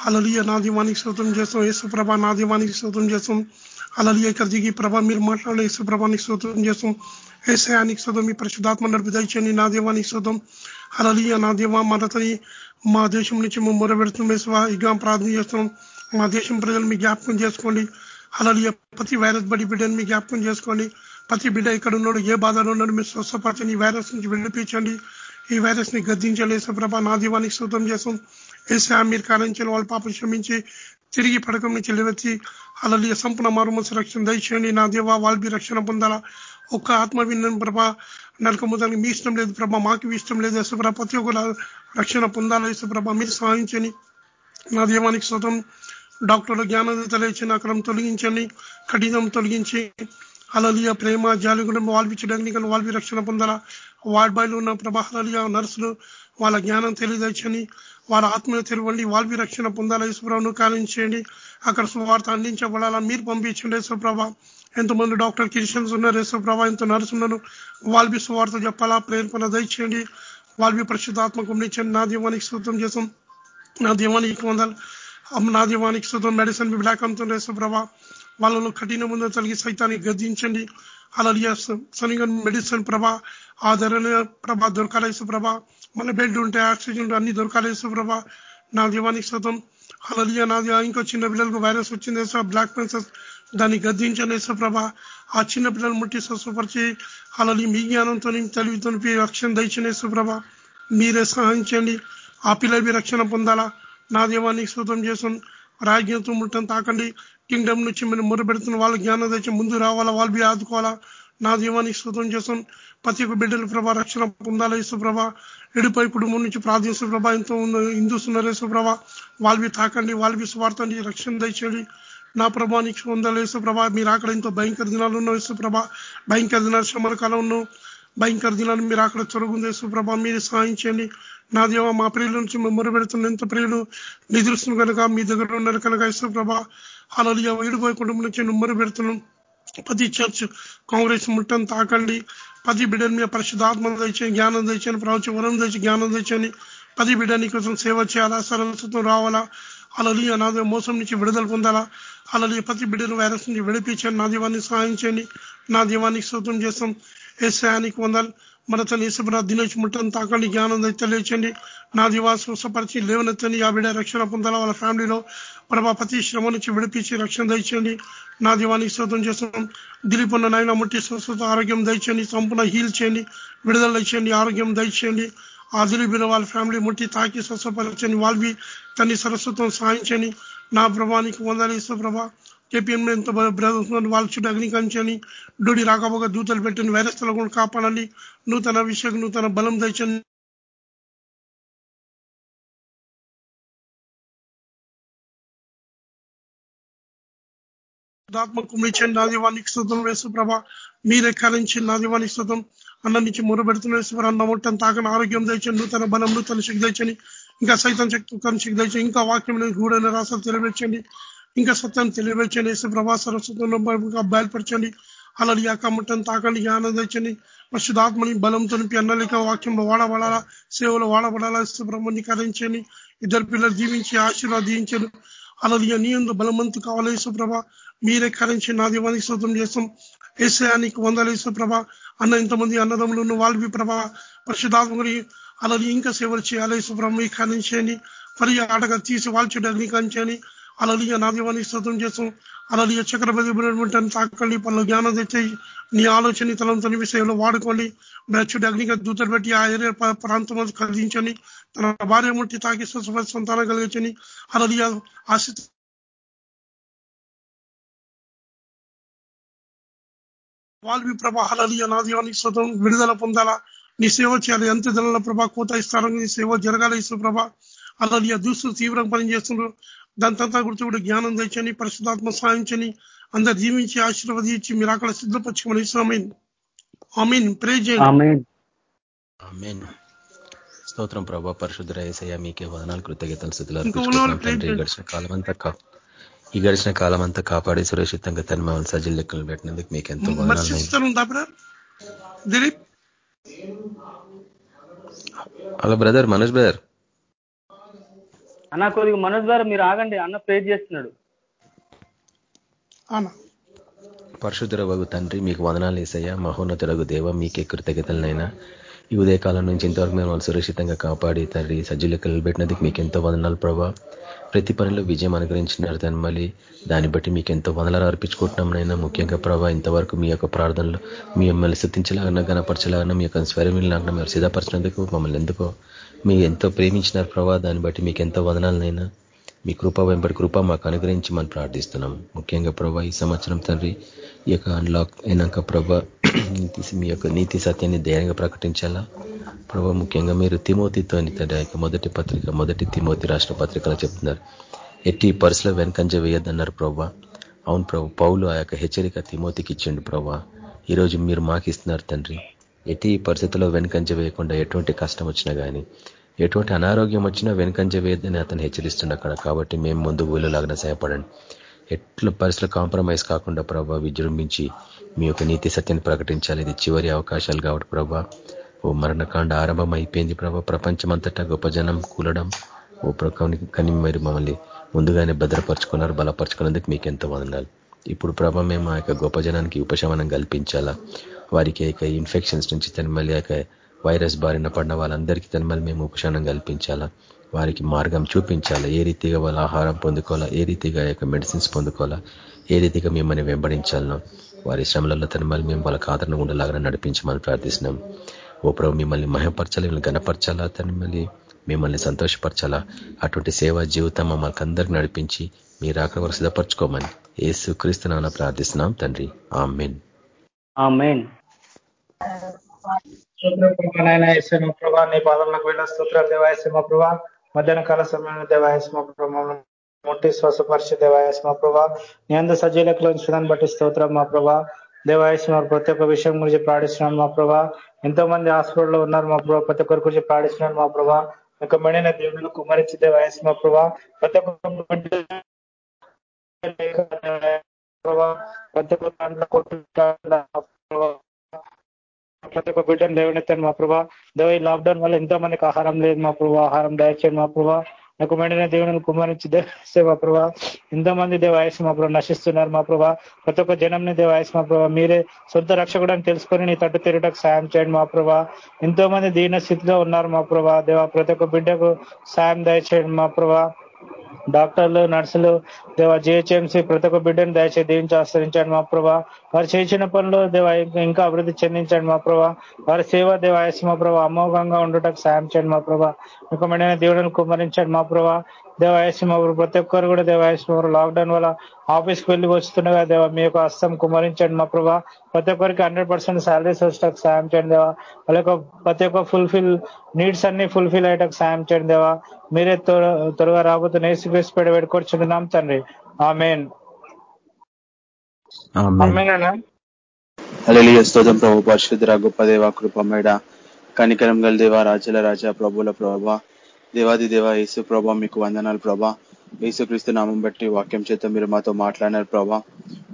అలలియ నా దీవానికి శోతం చేస్తాం. యేసు ప్రభ నా దీవానికి శోతం చేస్తాం. అలలియ ఇక్కడ దిగి ప్రభ మీరు మాట్లాడే యేసుప్రభానికి శోతం చేస్తాం. ఏసయానికి శోతం మీ పరిశుధాత్మ నడిపి నా దేవానికి శోతం అలలియ నా దీవా మరతని మా దేశం నుంచి మేము మొరబెడుతున్నాం. యేసువా ఇక ప్రార్థన చేస్తున్నాం. మా దేశం ప్రజలు మీ జ్ఞాపకం చేసుకోండి. అలలియ ప్రతి వైరస్ బడి బిడ్డని మీ జ్ఞాపకం చేసుకోండి. ప్రతి బిడ్డ ఇక్కడ ఉన్నాడు ఏ బాధలో ఉన్నాడు మీరు స్వస్థపరచండి. ఈ వైరస్ నుంచి విడిపించండి. ఈ వైరస్ని గద్దించాలి యేసప్రభ నా దీవానికి శుద్ధం చేసాం ఏసా మీరు కారించిన వాళ్ళ పాప క్షమించి తిరిగి పడకం నుంచి లేవచ్చి అలలి సంపూర్ణ మారుమూస రక్షణ దయచేయండి. నా దేవ వాళ్ళవి రక్షణ పొందాలా? ఒక్క ఆత్మ విన్నాను ప్రభా నరక ముదలకి మీ ఇష్టం లేదు ప్రభా మాకు ఇష్టం లేదు. యశుప్రభ ప్రతి ఒక్కరు రక్షణ పొందాలా? యశుప్రభ మీరు సహాయించండి. నా దేవానికి శుతం డాక్టర్ల జ్ఞానం తెలియచిన అక్కడ తొలగించండి కఠినం తొలగించి అలలియ ప్రేమ జాలి కూడా వాళ్ళించడానికి కానీ వాల్పి రక్షణ పొందాలా? వార్డ్ బాయ్లు ఉన్న ప్రభాహాలియ నర్సులు వాళ్ళ జ్ఞానం తెలియదచ్చని వాళ్ళ ఆత్మీయ తెరవండి వాళ్ళవి రక్షణ పొందాలా యేసుప్రభను కాలించేయండి అక్కడ సువార్త అందించబడాలా మీరు పంపించండి యేసుప్రభ. ఎంతమంది డాక్టర్ క్రిస్టియన్స్ ఉన్నారు యేసుప్రభ ఎంతో నర్సున్నారు వాళ్ళవి సువార్త చెప్పాలా ప్రేరణ దయచేయండి. వాళ్ళవి పరిశుద్ధాత్మకం గమనించండి నా దీవానికి శుద్ధం చేసాం నా దీవానికి వందాలి. నా దీవానికి శుద్ధం మెడిసిన్ బ్లాక్ అమ్ముతుంది యేసుప్రభ. వాళ్ళలో కఠిన ముందు తొలగి సైతాన్ని గద్దించండి. అలలియా సనిగా మెడిసిన్ ప్రభ ఆదరణ ప్రభ దొరకాలేసు ప్రభ. మన బెడ్ ఉంటే ఆక్సిజన్ అన్ని దొరకాలేసు ప్రభ. నా దీవానికి శతం అలలియా నాది ఇంకో చిన్న పిల్లలకు వైరస్ వచ్చింది బ్లాక్ పెన్సెస్ దాన్ని గద్దించండి ప్రభ. ఆ చిన్న పిల్లలు ముట్టి స్వస్థపరిచి అలలి మీ జ్ఞానంతో తెలివితో రక్షణ దయచండి ప్రభ. మీరే సహాయించండి ఆ పిల్లలు రక్షణ పొందాలా. నా దేవానికి శుతం చేసాం రాజ్యంతో ముట్టం తాకండి. కింగ్డమ్ నుంచి మనం మొరబెడుతున్న వాళ్ళ జ్ఞానం తెచ్చి ముందు రావాలా? వాళ్ళు బి ఆదుకోవాలా? నా దీవానికి శుతం చేసాం ప్రతి ఒక్క బిడ్డల ప్రభా రక్షణ పొందాలా యేసుప్రభ? ఎడిపై కుటుంబం నుంచి ప్రార్థించే ప్రభా ఎంతో హిందూస్ ఉన్నారు యేసుప్రభ. వాళ్ళవి తాకండి. వాళ్ళవి స్వార్థాన్ని రక్షణ దయచేయండి. నా ప్రభానికి పొందాలి యేసుప్రభ. మీరు అక్కడ ఎంతో భయంకర దినాలు ఉన్నావు యేసుప్రభ. భయంకర దినాలు శ్రమల కాలం ఉన్నావు. భయంకర దినాలు మీరు అక్కడ చొరుగుంది. సుప్రభ మీరు సహాయించండి నా దేవ మా ప్రియుల నుంచి మేము మొరబెడుతున్న ఎంత ప్రియులు నిధులుస్తున్న కనుక మీ దగ్గర ఉన్నారు కనుక సుప్రభ అలా ఏడుపోయి కుటుంబం నుంచి నుమ్మరు పెడుతున్నాం ప్రతి చర్చ్ కాంగ్రెస్ ముట్టని తాకండి. ప్రతి బిడ్డని మీద పరిశుద్ధాత్మ తెచ్చని జ్ఞానం తెచ్చని ప్రవచ వరం తెచ్చి జ్ఞానం తెచ్చని ప్రతి బిడ్డని కోసం సేవ చేయాలా సరస్వతం రావాలా? అలలి అనాథ మోసం నుంచి విడుదల పొందాలా? అలలి ప్రతి బిడ్డను వైరస్ నుంచి విడిపించండి. నా దీవాన్ని సహాయించండి నా దీవానికి శోతం చేస్తాం. ఏసాయానికి వందలు. మన తల్లి ఈశ్వర దినేష్ ముట్టని తాకండి జ్ఞానం తెలియచండి నా దివా స్వస్థపరిచి లేవనెత్తని ఆ బిడ్డ రక్షణ పొందాల వాళ్ళ ఫ్యామిలీలో ప్రభాపతి శ్రమ నుంచి విడిపించి రక్షణ దయచేయండి. నా దీవానికి శోధం చేస్తున్నాం. దిలీప్ ఉన్న నాయన ముట్టి స్వస్థత ఆరోగ్యం దయచేయండి. సంపూర్ణ హీల్ చేయండి. విడుదల దయచేయండి ఆరోగ్యం దయచేయండి. ఆ దిలీపిన వాళ్ళ ఫ్యామిలీ ముట్టి తాకి స్వస్థపరచండి. వాళ్ళవి తన్ని సరస్వతం సాధించండి నా ప్రభానికి వందాలి ప్రభా ఏపీఎం ఎంతో బ్రదర్స్ వాళ్ళ చుట్టూ అగ్నికరించని డూడి రాకపోగా దూతలు పెట్టిన వైరస్ కూడా కాపాడాలి. నూతన అభిషేక్ నూతన బలం తెచ్చని ఆత్మ కుమిలించండి నా దీవానికి స్థుతం వేసు ప్రభ మీరే కరించి నా దీవానికి స్థుతం అన్న నుంచి మొరబెడుతున్న వేసుప్రభ అన్న మొట్టని తాకని ఆరోగ్యం తెచ్చండి నూతన బలం నూతన శక్తి తెచ్చని ఇంకా సైతం శక్తి శక్తి తెచ్చండి ఇంకా వాక్యం గూడైన రాసాలు తెలియవచ్చండి ఇంకా సత్యం తెలియపరచండి. వేసే ప్రభా సరస్వతంలో బయలుపరచండి. అలా కమ్మటం తాకండి. జ్ఞానం తెచ్చండి పరిశుధాత్మని బలంతో అన్నలిక వాక్యంలో వాడబడాలా సేవలో వాడబడాలా బ్రహ్మని కరించండి. ఇద్దరు పిల్లలు జీవించి ఆశీర్వాదించను అలా నీ ఎందు బలమంతు కావాలి యేసుప్రభ. మీరే కరించి నా దీవానికి శుద్ధం చేస్తాం. ఏసయానికి వందలు యేసుప్రభ. అన్న ఇంతమంది అన్నదమ్ములు ఉన్న వాళ్ళవి ప్రభ. పరిశుధాత్మని అలా ఇంకా సేవలు చేయాలి యేసుప్రభ మీ కరించండి. మరి ఆటగా తీసి వాల్చుడు అగ్నికరించని అలలియ నా దీవానికి స్తోత్రం చేస్తాం అలలియ చక్రపతి తాకండి పనులు జ్ఞానం తెచ్చి నీ ఆలోచన తలంతో విషయంలో వాడుకోండి. బ్రచ్చుడి అగ్నిగా దూతలు పెట్టి ఆ ఏరియా ప్రాంతం కలిగించని తన భార్య ముట్టి తాకి సంతానం కలిగించని అలలియ ఆశ వాళ్ళవి ప్రభా అలలియ నాదివానికి స్తోత్రం విడుదల పొందాలా? నీ సేవ చేయాలి. ఎంత జనాల ప్రభా కోత ఇస్తారని నీ సేవ జరగాలి ఇసు ప్రభా. అలలియ దుస్తులు తీవ్రంగా పనిచేస్తున్నారు దాంతంతా గుర్తు కూడా జ్ఞానం తెచ్చని పరిశుధాత్మ సాధించని అందరు జీవించి ఆశీర్వదించి మీరు అక్కడ సిద్ధపరచుకోమని ఇస్తామీన్ ఆమీన్. ప్రే స్తోత్రం ప్రభా పరిశుద్ధ ఏసయ్య మీకే వదనాలు కృతజ్ఞతలు స్థితులు గడిచిన కాలం అంతా ఈ గడిచిన కాలం అంతా కాపాడి సురక్షితంగా తన మమ్మల్ని సజ్జల లెక్కలు పెట్టినందుకు మీకు ఎంతో హలో బ్రదర్ మనోజ్ బ్రదర్. అన్న కొద్దిగా మనోజ్ గారు మీరు ఆగండి అన్న ప్రేర్ చేస్తున్నాడు. పరశుధరవగు తండ్రి మీకు వదనాలు వేసయ్యా మహోన్నతుడగు దేవ మీకే కృతజ్ఞతలనైనా. ఈ ఉదయకాలం నుంచి ఇంతవరకు మేము సురక్షితంగా కాపాడి తండ్రి సజ్జులెక్కలు పెట్టినందుకు మీకు ఎంతో వదనాలు ప్రభా. ప్రతి పనిలో విజయం అనుగ్రహించినారు దాన్ని మళ్ళీ దాన్ని బట్టి మీకు ఎంతో వదనాలు అర్పించుకుంటున్నాం నైనా ముఖ్యంగా ప్రభా ఇంతవరకు మీ యొక్క ప్రార్థనలు మీ మిమ్మల్ని స్థుతించలాగన్నా గనపరచలాగన్నా మీ యొక్క స్వరమిలాగన్నా మీరు సిద్ధపరిచినందుకు మమ్మల్ని ఎందుకో మీ ఎంతో ప్రేమించినారు ప్రభా దాన్ని బట్టి మీకు ఎంతో వదనాలనైనా. మీ కృప వెంబడి కృప మాకు అనుగ్రహించి మనం ప్రార్థిస్తున్నాం. ముఖ్యంగా ప్రభా ఈ సంవత్సరం తండ్రి ఈ యొక్క అన్లాక్ అయినాక ప్రభా మీ యొక్క నీతి సత్యాన్ని ధైర్యంగా ప్రకటించాలా? ప్రభా ముఖ్యంగా మీరు తిమోతితో తండ్రి యొక్క మొదటి పత్రిక మొదటి తిమోతి రాష్ట్ర పత్రికలో చెప్తున్నారు. ఎట్టి పరుసులో వెనకంజ వేయద్దన్నారు ప్రభా. అవును ప్రభు పౌలు ఆ యొక్క హెచ్చరిక తిమోతికి ఇచ్చిండు ప్రభా. ఈరోజు మీరు మాకు ఇస్తున్నారు తండ్రి. ఎట్టి పరిస్థితుల్లో వెనుకంజ వేయకుండా ఎటువంటి కష్టం వచ్చినా కానీ ఎటువంటి అనారోగ్యం వచ్చినా వెనుకంజ వేయద్దని అతను హెచ్చరిస్తుండ అక్కడ. కాబట్టి మేము ముందు ఊళ్ళలాగా సహాయపడండి. ఎట్ల పరిస్థితులు కాంప్రమైజ్ కాకుండా ప్రభా విజృంభించి మీ యొక్క నీతి సత్యాన్ని ప్రకటించాలి. ఇది చివరి అవకాశాలు కాబట్టి ప్రభా. ఓ మరణకాండ ఆరంభం అయిపోయింది ప్రభా. ప్రపంచమంతటా గొప్ప జనం కూలడం ఓ ప్రకని కానీ మరి మమ్మల్ని ముందుగానే భద్రపరుచుకున్నారు బలపరుచుకున్నందుకు మీకు ఎంతో వందనాలు. ఇప్పుడు ప్రభ మేము ఆ యొక్క గొప్ప జనానికి ఉపశమనం కల్పించాలా? వారికి యొక్క ఇన్ఫెక్షన్స్ నుంచి తన మళ్ళీ యొక్క వైరస్ బారిన పడిన వాళ్ళందరికీ తన మళ్ళీ మేము ఉపశమనం కల్పించాలా? వారికి మార్గం చూపించాలా? ఏ రీతిగా వాళ్ళ ఆహారం పొందుకోవాలా? ఏ రీతిగా యొక్క మెడిసిన్స్ పొందుకోవాలా? ఏ రీతిగా మిమ్మల్ని వెంబడించాలనో వారి శ్రమలలో తన మళ్ళీ మేము వాళ్ళకి ఆదరణ ఉండలాగా నడిపించమని ప్రార్థిస్తున్నాం. ఓ ప్రభు మిమ్మల్ని మహపరచాలి మిమ్మల్ని గనపరచాలా తను మళ్ళీ మిమ్మల్ని సంతోషపరచాలా? అటువంటి సేవా జీవితం మమ్మల్ని అందరికి నడిపించి మీరు అక్కడ వరకు సిద్ధపరచుకోమని ఏసు క్రీస్తునాన ప్రార్థిస్తున్నాం తండ్రి. ఆ మెయిన్ ప్రభా. నీ పాదంలోకి వెళ్ళిన స్తోత్రాలు దేవాయసమ ప్రభా. మధ్యాహ్న కాల సమయంలో దేవాయసమ ప్రభావం ముట్టి శ్వాసపరిచే దేవాయసమ ప్రభా. నీ అందరూ సజీలకులో ఉంచడాన్ని బట్టి స్తోత్రం మా ప్రభా. దేవాయస్మ ప్రతి ఒక్క విషయం గురించి ప్రాణిస్తున్నాను మా ప్రభా. ఎంతో మంది హాస్పిటల్లో ఉన్నారు మా ప్రభా. ప్రతి ఒక్కరి గురించి ప్రాణిస్తున్నాను మా ప్రభా. ఒక మెడైన దేవుడు కుమరించి దేవాయస్మ ప్రభా. ప్రతి ఒక్క ప్రభా. ప్రతి ఒక్క ప్రతి ఒక్క బిడ్డను లేవనెత్తాను మా ప్రభా. దేవ ఈ లాక్డౌన్ వల్ల ఎంతో మందికి ఆహారం లేదు మా ప్రభా. ఆహారం దయచేయండి మా ప్రభా. నాకు మెండిన దేవుని కుమారించి దేవస్తే మా ప్రభా. ఎంతో మంది దేవాయస్ మా ప్రభా నశిస్తున్నారు మా ప్రభా. ప్రతి ఒక్క జనంని దేవాయస్ మా ప్రభా. మీరే సొంత రక్షకుడని తెలుసుకొని నీ తట్టు తిరగటకు సాయం చేయండి మా ప్రభా. ఎంతో మంది దీన స్థితిలో ఉన్నారు మా ప్రభా. దేవ ప్రతి ఒక్క బిడ్డకు సాయం దయచేయండి మా ప్రభా. డాక్టర్లు నర్సులు దేవ జిహెచ్ఎంసీ ప్రతి ఒక్క బిడ్డను దయచేసి దీవించి ఆశ్రయించండి మా ప్రభా. వారు చేసిన పనులు దేవ ఇంకా అభివృద్ధి చెందించండి మా ప్రభా. వారి సేవ దేవాయస్ మా ప్రభా. అమోఘంగా ఉండటకు సాయం చేయండి మా ప్రభా. ముఖమైన దేవుడిని కుమరించండి మా ప్రభా. దేవాయసి మా ప్రతి ఒక్కరు కూడా దేవాయసి లాక్డౌన్ వల్ల ఆఫీస్కి వెళ్ళి వస్తుండగా దేవ మీ యొక్క హస్తం కుమరించండి మా ప్రభా. ప్రతి ఒక్కరికి హండ్రెడ్ పర్సెంట్ శాలరీస్ వచ్చేటకు సాయం చేయండి దేవా. వాళ్ళ యొక్క ప్రతి ఒక్క ఫుల్ఫిల్ నీడ్స్ అన్ని ఫుల్ఫిల్ అయ్యేటకు సాయం చేయండి దేవా. మీరే త్వరగా రాబోతున్న ఏసు వేసి పెడ పెట్టుకొచ్చున్నాం తండ్రి. ఆ మెయిన్ అలెలియ స్తోత్రం ప్రభు. పరిశుద్ధ గొప్ప దేవ కృపమేడ. కనికరం గల దేవ రాజుల రాజా ప్రభుల ప్రభా. దేవాది దేవ యేసు ప్రభా మీకు వందనాలు ప్రభా. యేసుక్రీస్తు నామం బట్టి వాక్యం చేత మీరు మాతో మాట్లాడినారు ప్రభా.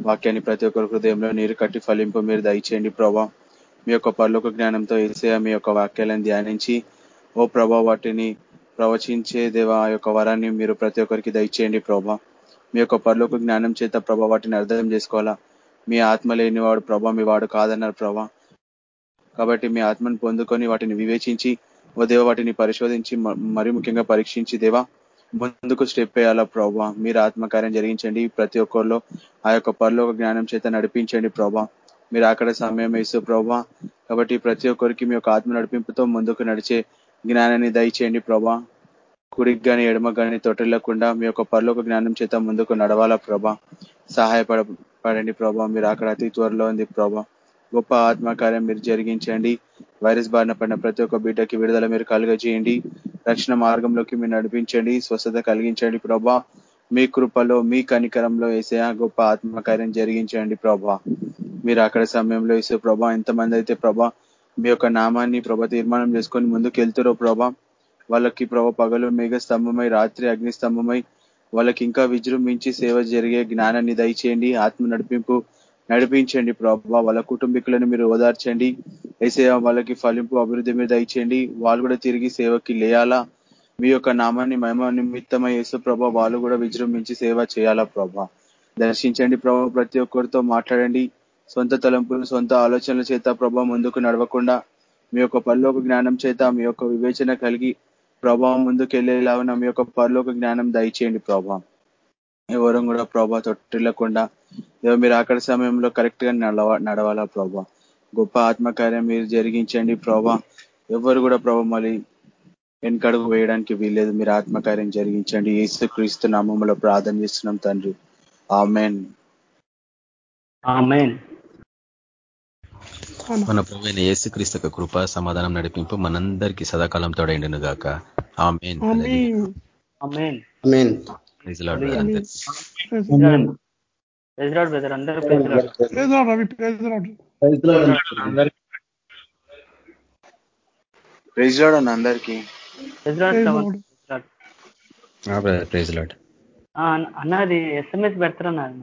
వాక్యాన్ని ప్రతి ఒక్కరి హృదయంలో నీరు కట్టి ఫలింపు మీరు దయచేయండి ప్రభా. మీ యొక్క పర్లోక జ్ఞానంతో వేసే మీ యొక్క వాక్యాలను ధ్యానించి ఓ ప్రభా వాటిని ప్రవచించే దేవ ఆ యొక్క వరాన్ని మీరు ప్రతి ఒక్కరికి దయచేయండి ప్రభా. మీ యొక్క పర్లోక జ్ఞానం చేత ప్రభా వాటిని అర్థం చేసుకోవాలా? మీ ఆత్మ లేనివాడు ప్రభా మీ వాడు కాదన్నారు ప్రభా. కాబట్టి మీ ఆత్మను పొందుకొని వాటిని వివేచించి ఓ దేవ వాటిని పరిశోధించి మరి ముఖ్యంగా పరీక్షించి దేవా ముందుకు స్టెప్ వేయాలా ప్రభా. మీరు ఆత్మకార్యం జరిగించండి ప్రతి ఒక్కరిలో ఆ యొక్క పరలోక జ్ఞానం చేత నడిపించండి ప్రభా. మీరు అక్కడ సమయం వేసు ప్రభా కాబట్టి ప్రతి ఒక్కరికి మీ యొక్క ఆత్మ నడిపింపుతో ముందుకు నడిచే జ్ఞానాన్ని దయచేయండి ప్రభా. కుడికి కానీ ఎడమ కానీ తొట్టలేకుండా మీ యొక్క పరలోక జ్ఞానం చేత ముందుకు నడవాలా ప్రభా. సహాయపడ పడండి ప్రభా. మీరు అక్కడ అతి త్వరలో ఉంది ప్రభా. గొప్ప ఆత్మకార్యం మీరు జరిగించండి. వైరస్ బారిన పడిన ప్రతి ఒక్క బిడ్డకి విడుదల మీరు కలుగజేయండి. రక్షణ మార్గంలోకి మీరు నడిపించండి. స్వస్థత కలిగించండి ప్రభా. మీ కృపలో మీ కనికరంలో వేసే గొప్ప ఆత్మకార్యం జరిగించండి ప్రభా. మీరు అక్కడ సమయంలో వేసే ప్రభా ఎంతమంది అయితే ప్రభా మీ యొక్క నామాన్ని ప్రభ తీర్మానం చేసుకొని ముందుకు వెళ్తారో ప్రభ. వాళ్ళకి ప్రభ పగలు మేఘ స్తంభమై రాత్రి అగ్ని స్తంభమై వాళ్ళకి ఇంకా విజృంభించి సేవ జరిగే జ్ఞానాన్ని దయచేయండి ఆత్మ నడిపింపు నడిపించండి ప్రభావ వాళ్ళ కుటుంబీకులను మీరు ఓదార్చండి. ఏసేవ వాళ్ళకి ఫలింపు అభివృద్ధి మీద దయచేయండి. వాళ్ళు కూడా తిరిగి సేవకి లేయాలా? మీ యొక్క నామాన్ని మహిమ నిమిత్తమై యేసు ప్రభా వాళ్ళు కూడా విజృంభించి సేవ చేయాలా ప్రభా? దర్శించండి ప్రభా ప్రతి ఒక్కరితో మాట్లాడండి. సొంత తలంపులు సొంత ఆలోచనల చేత ప్రభా ముందుకు నడవకుండా మీ యొక్క పరలోక జ్ఞానం చేత మీ యొక్క వివేచన కలిగి ప్రభావం ముందుకు వెళ్ళేలాగా మీ యొక్క పరలోక జ్ఞానం దయచేయండి ప్రభా. ఎవరం కూడా ప్రభా తొట్టిల్లకుండా మీరు అక్కడ సమయంలో కరెక్ట్గా నడవ నడవాలా ప్రభా. గొప్ప ఆత్మకార్యం మీరు జరిగించండి ప్రభా. ఎవరు కూడా ప్రభా మళ్ళీ వెనకడుగు వేయడానికి వీల్లేదు. మీరు ఆత్మకార్యం జరిగించండి. ఏసు క్రీస్తు నామంలో ప్రార్థన చేస్తున్నాం తండ్రి. ఆమెన్. మన ప్రభుత్వ యేసుక్రీస్తు యొక్క కృప సమాధానం నడిపింపు మనందరికీ సదాకాలం తోడైండును గాక ఆమెన్. ప్రైజ్ లాడ్ అందరికి. అన్నది ఎస్ఎంఎస్ పెడతారన్నారు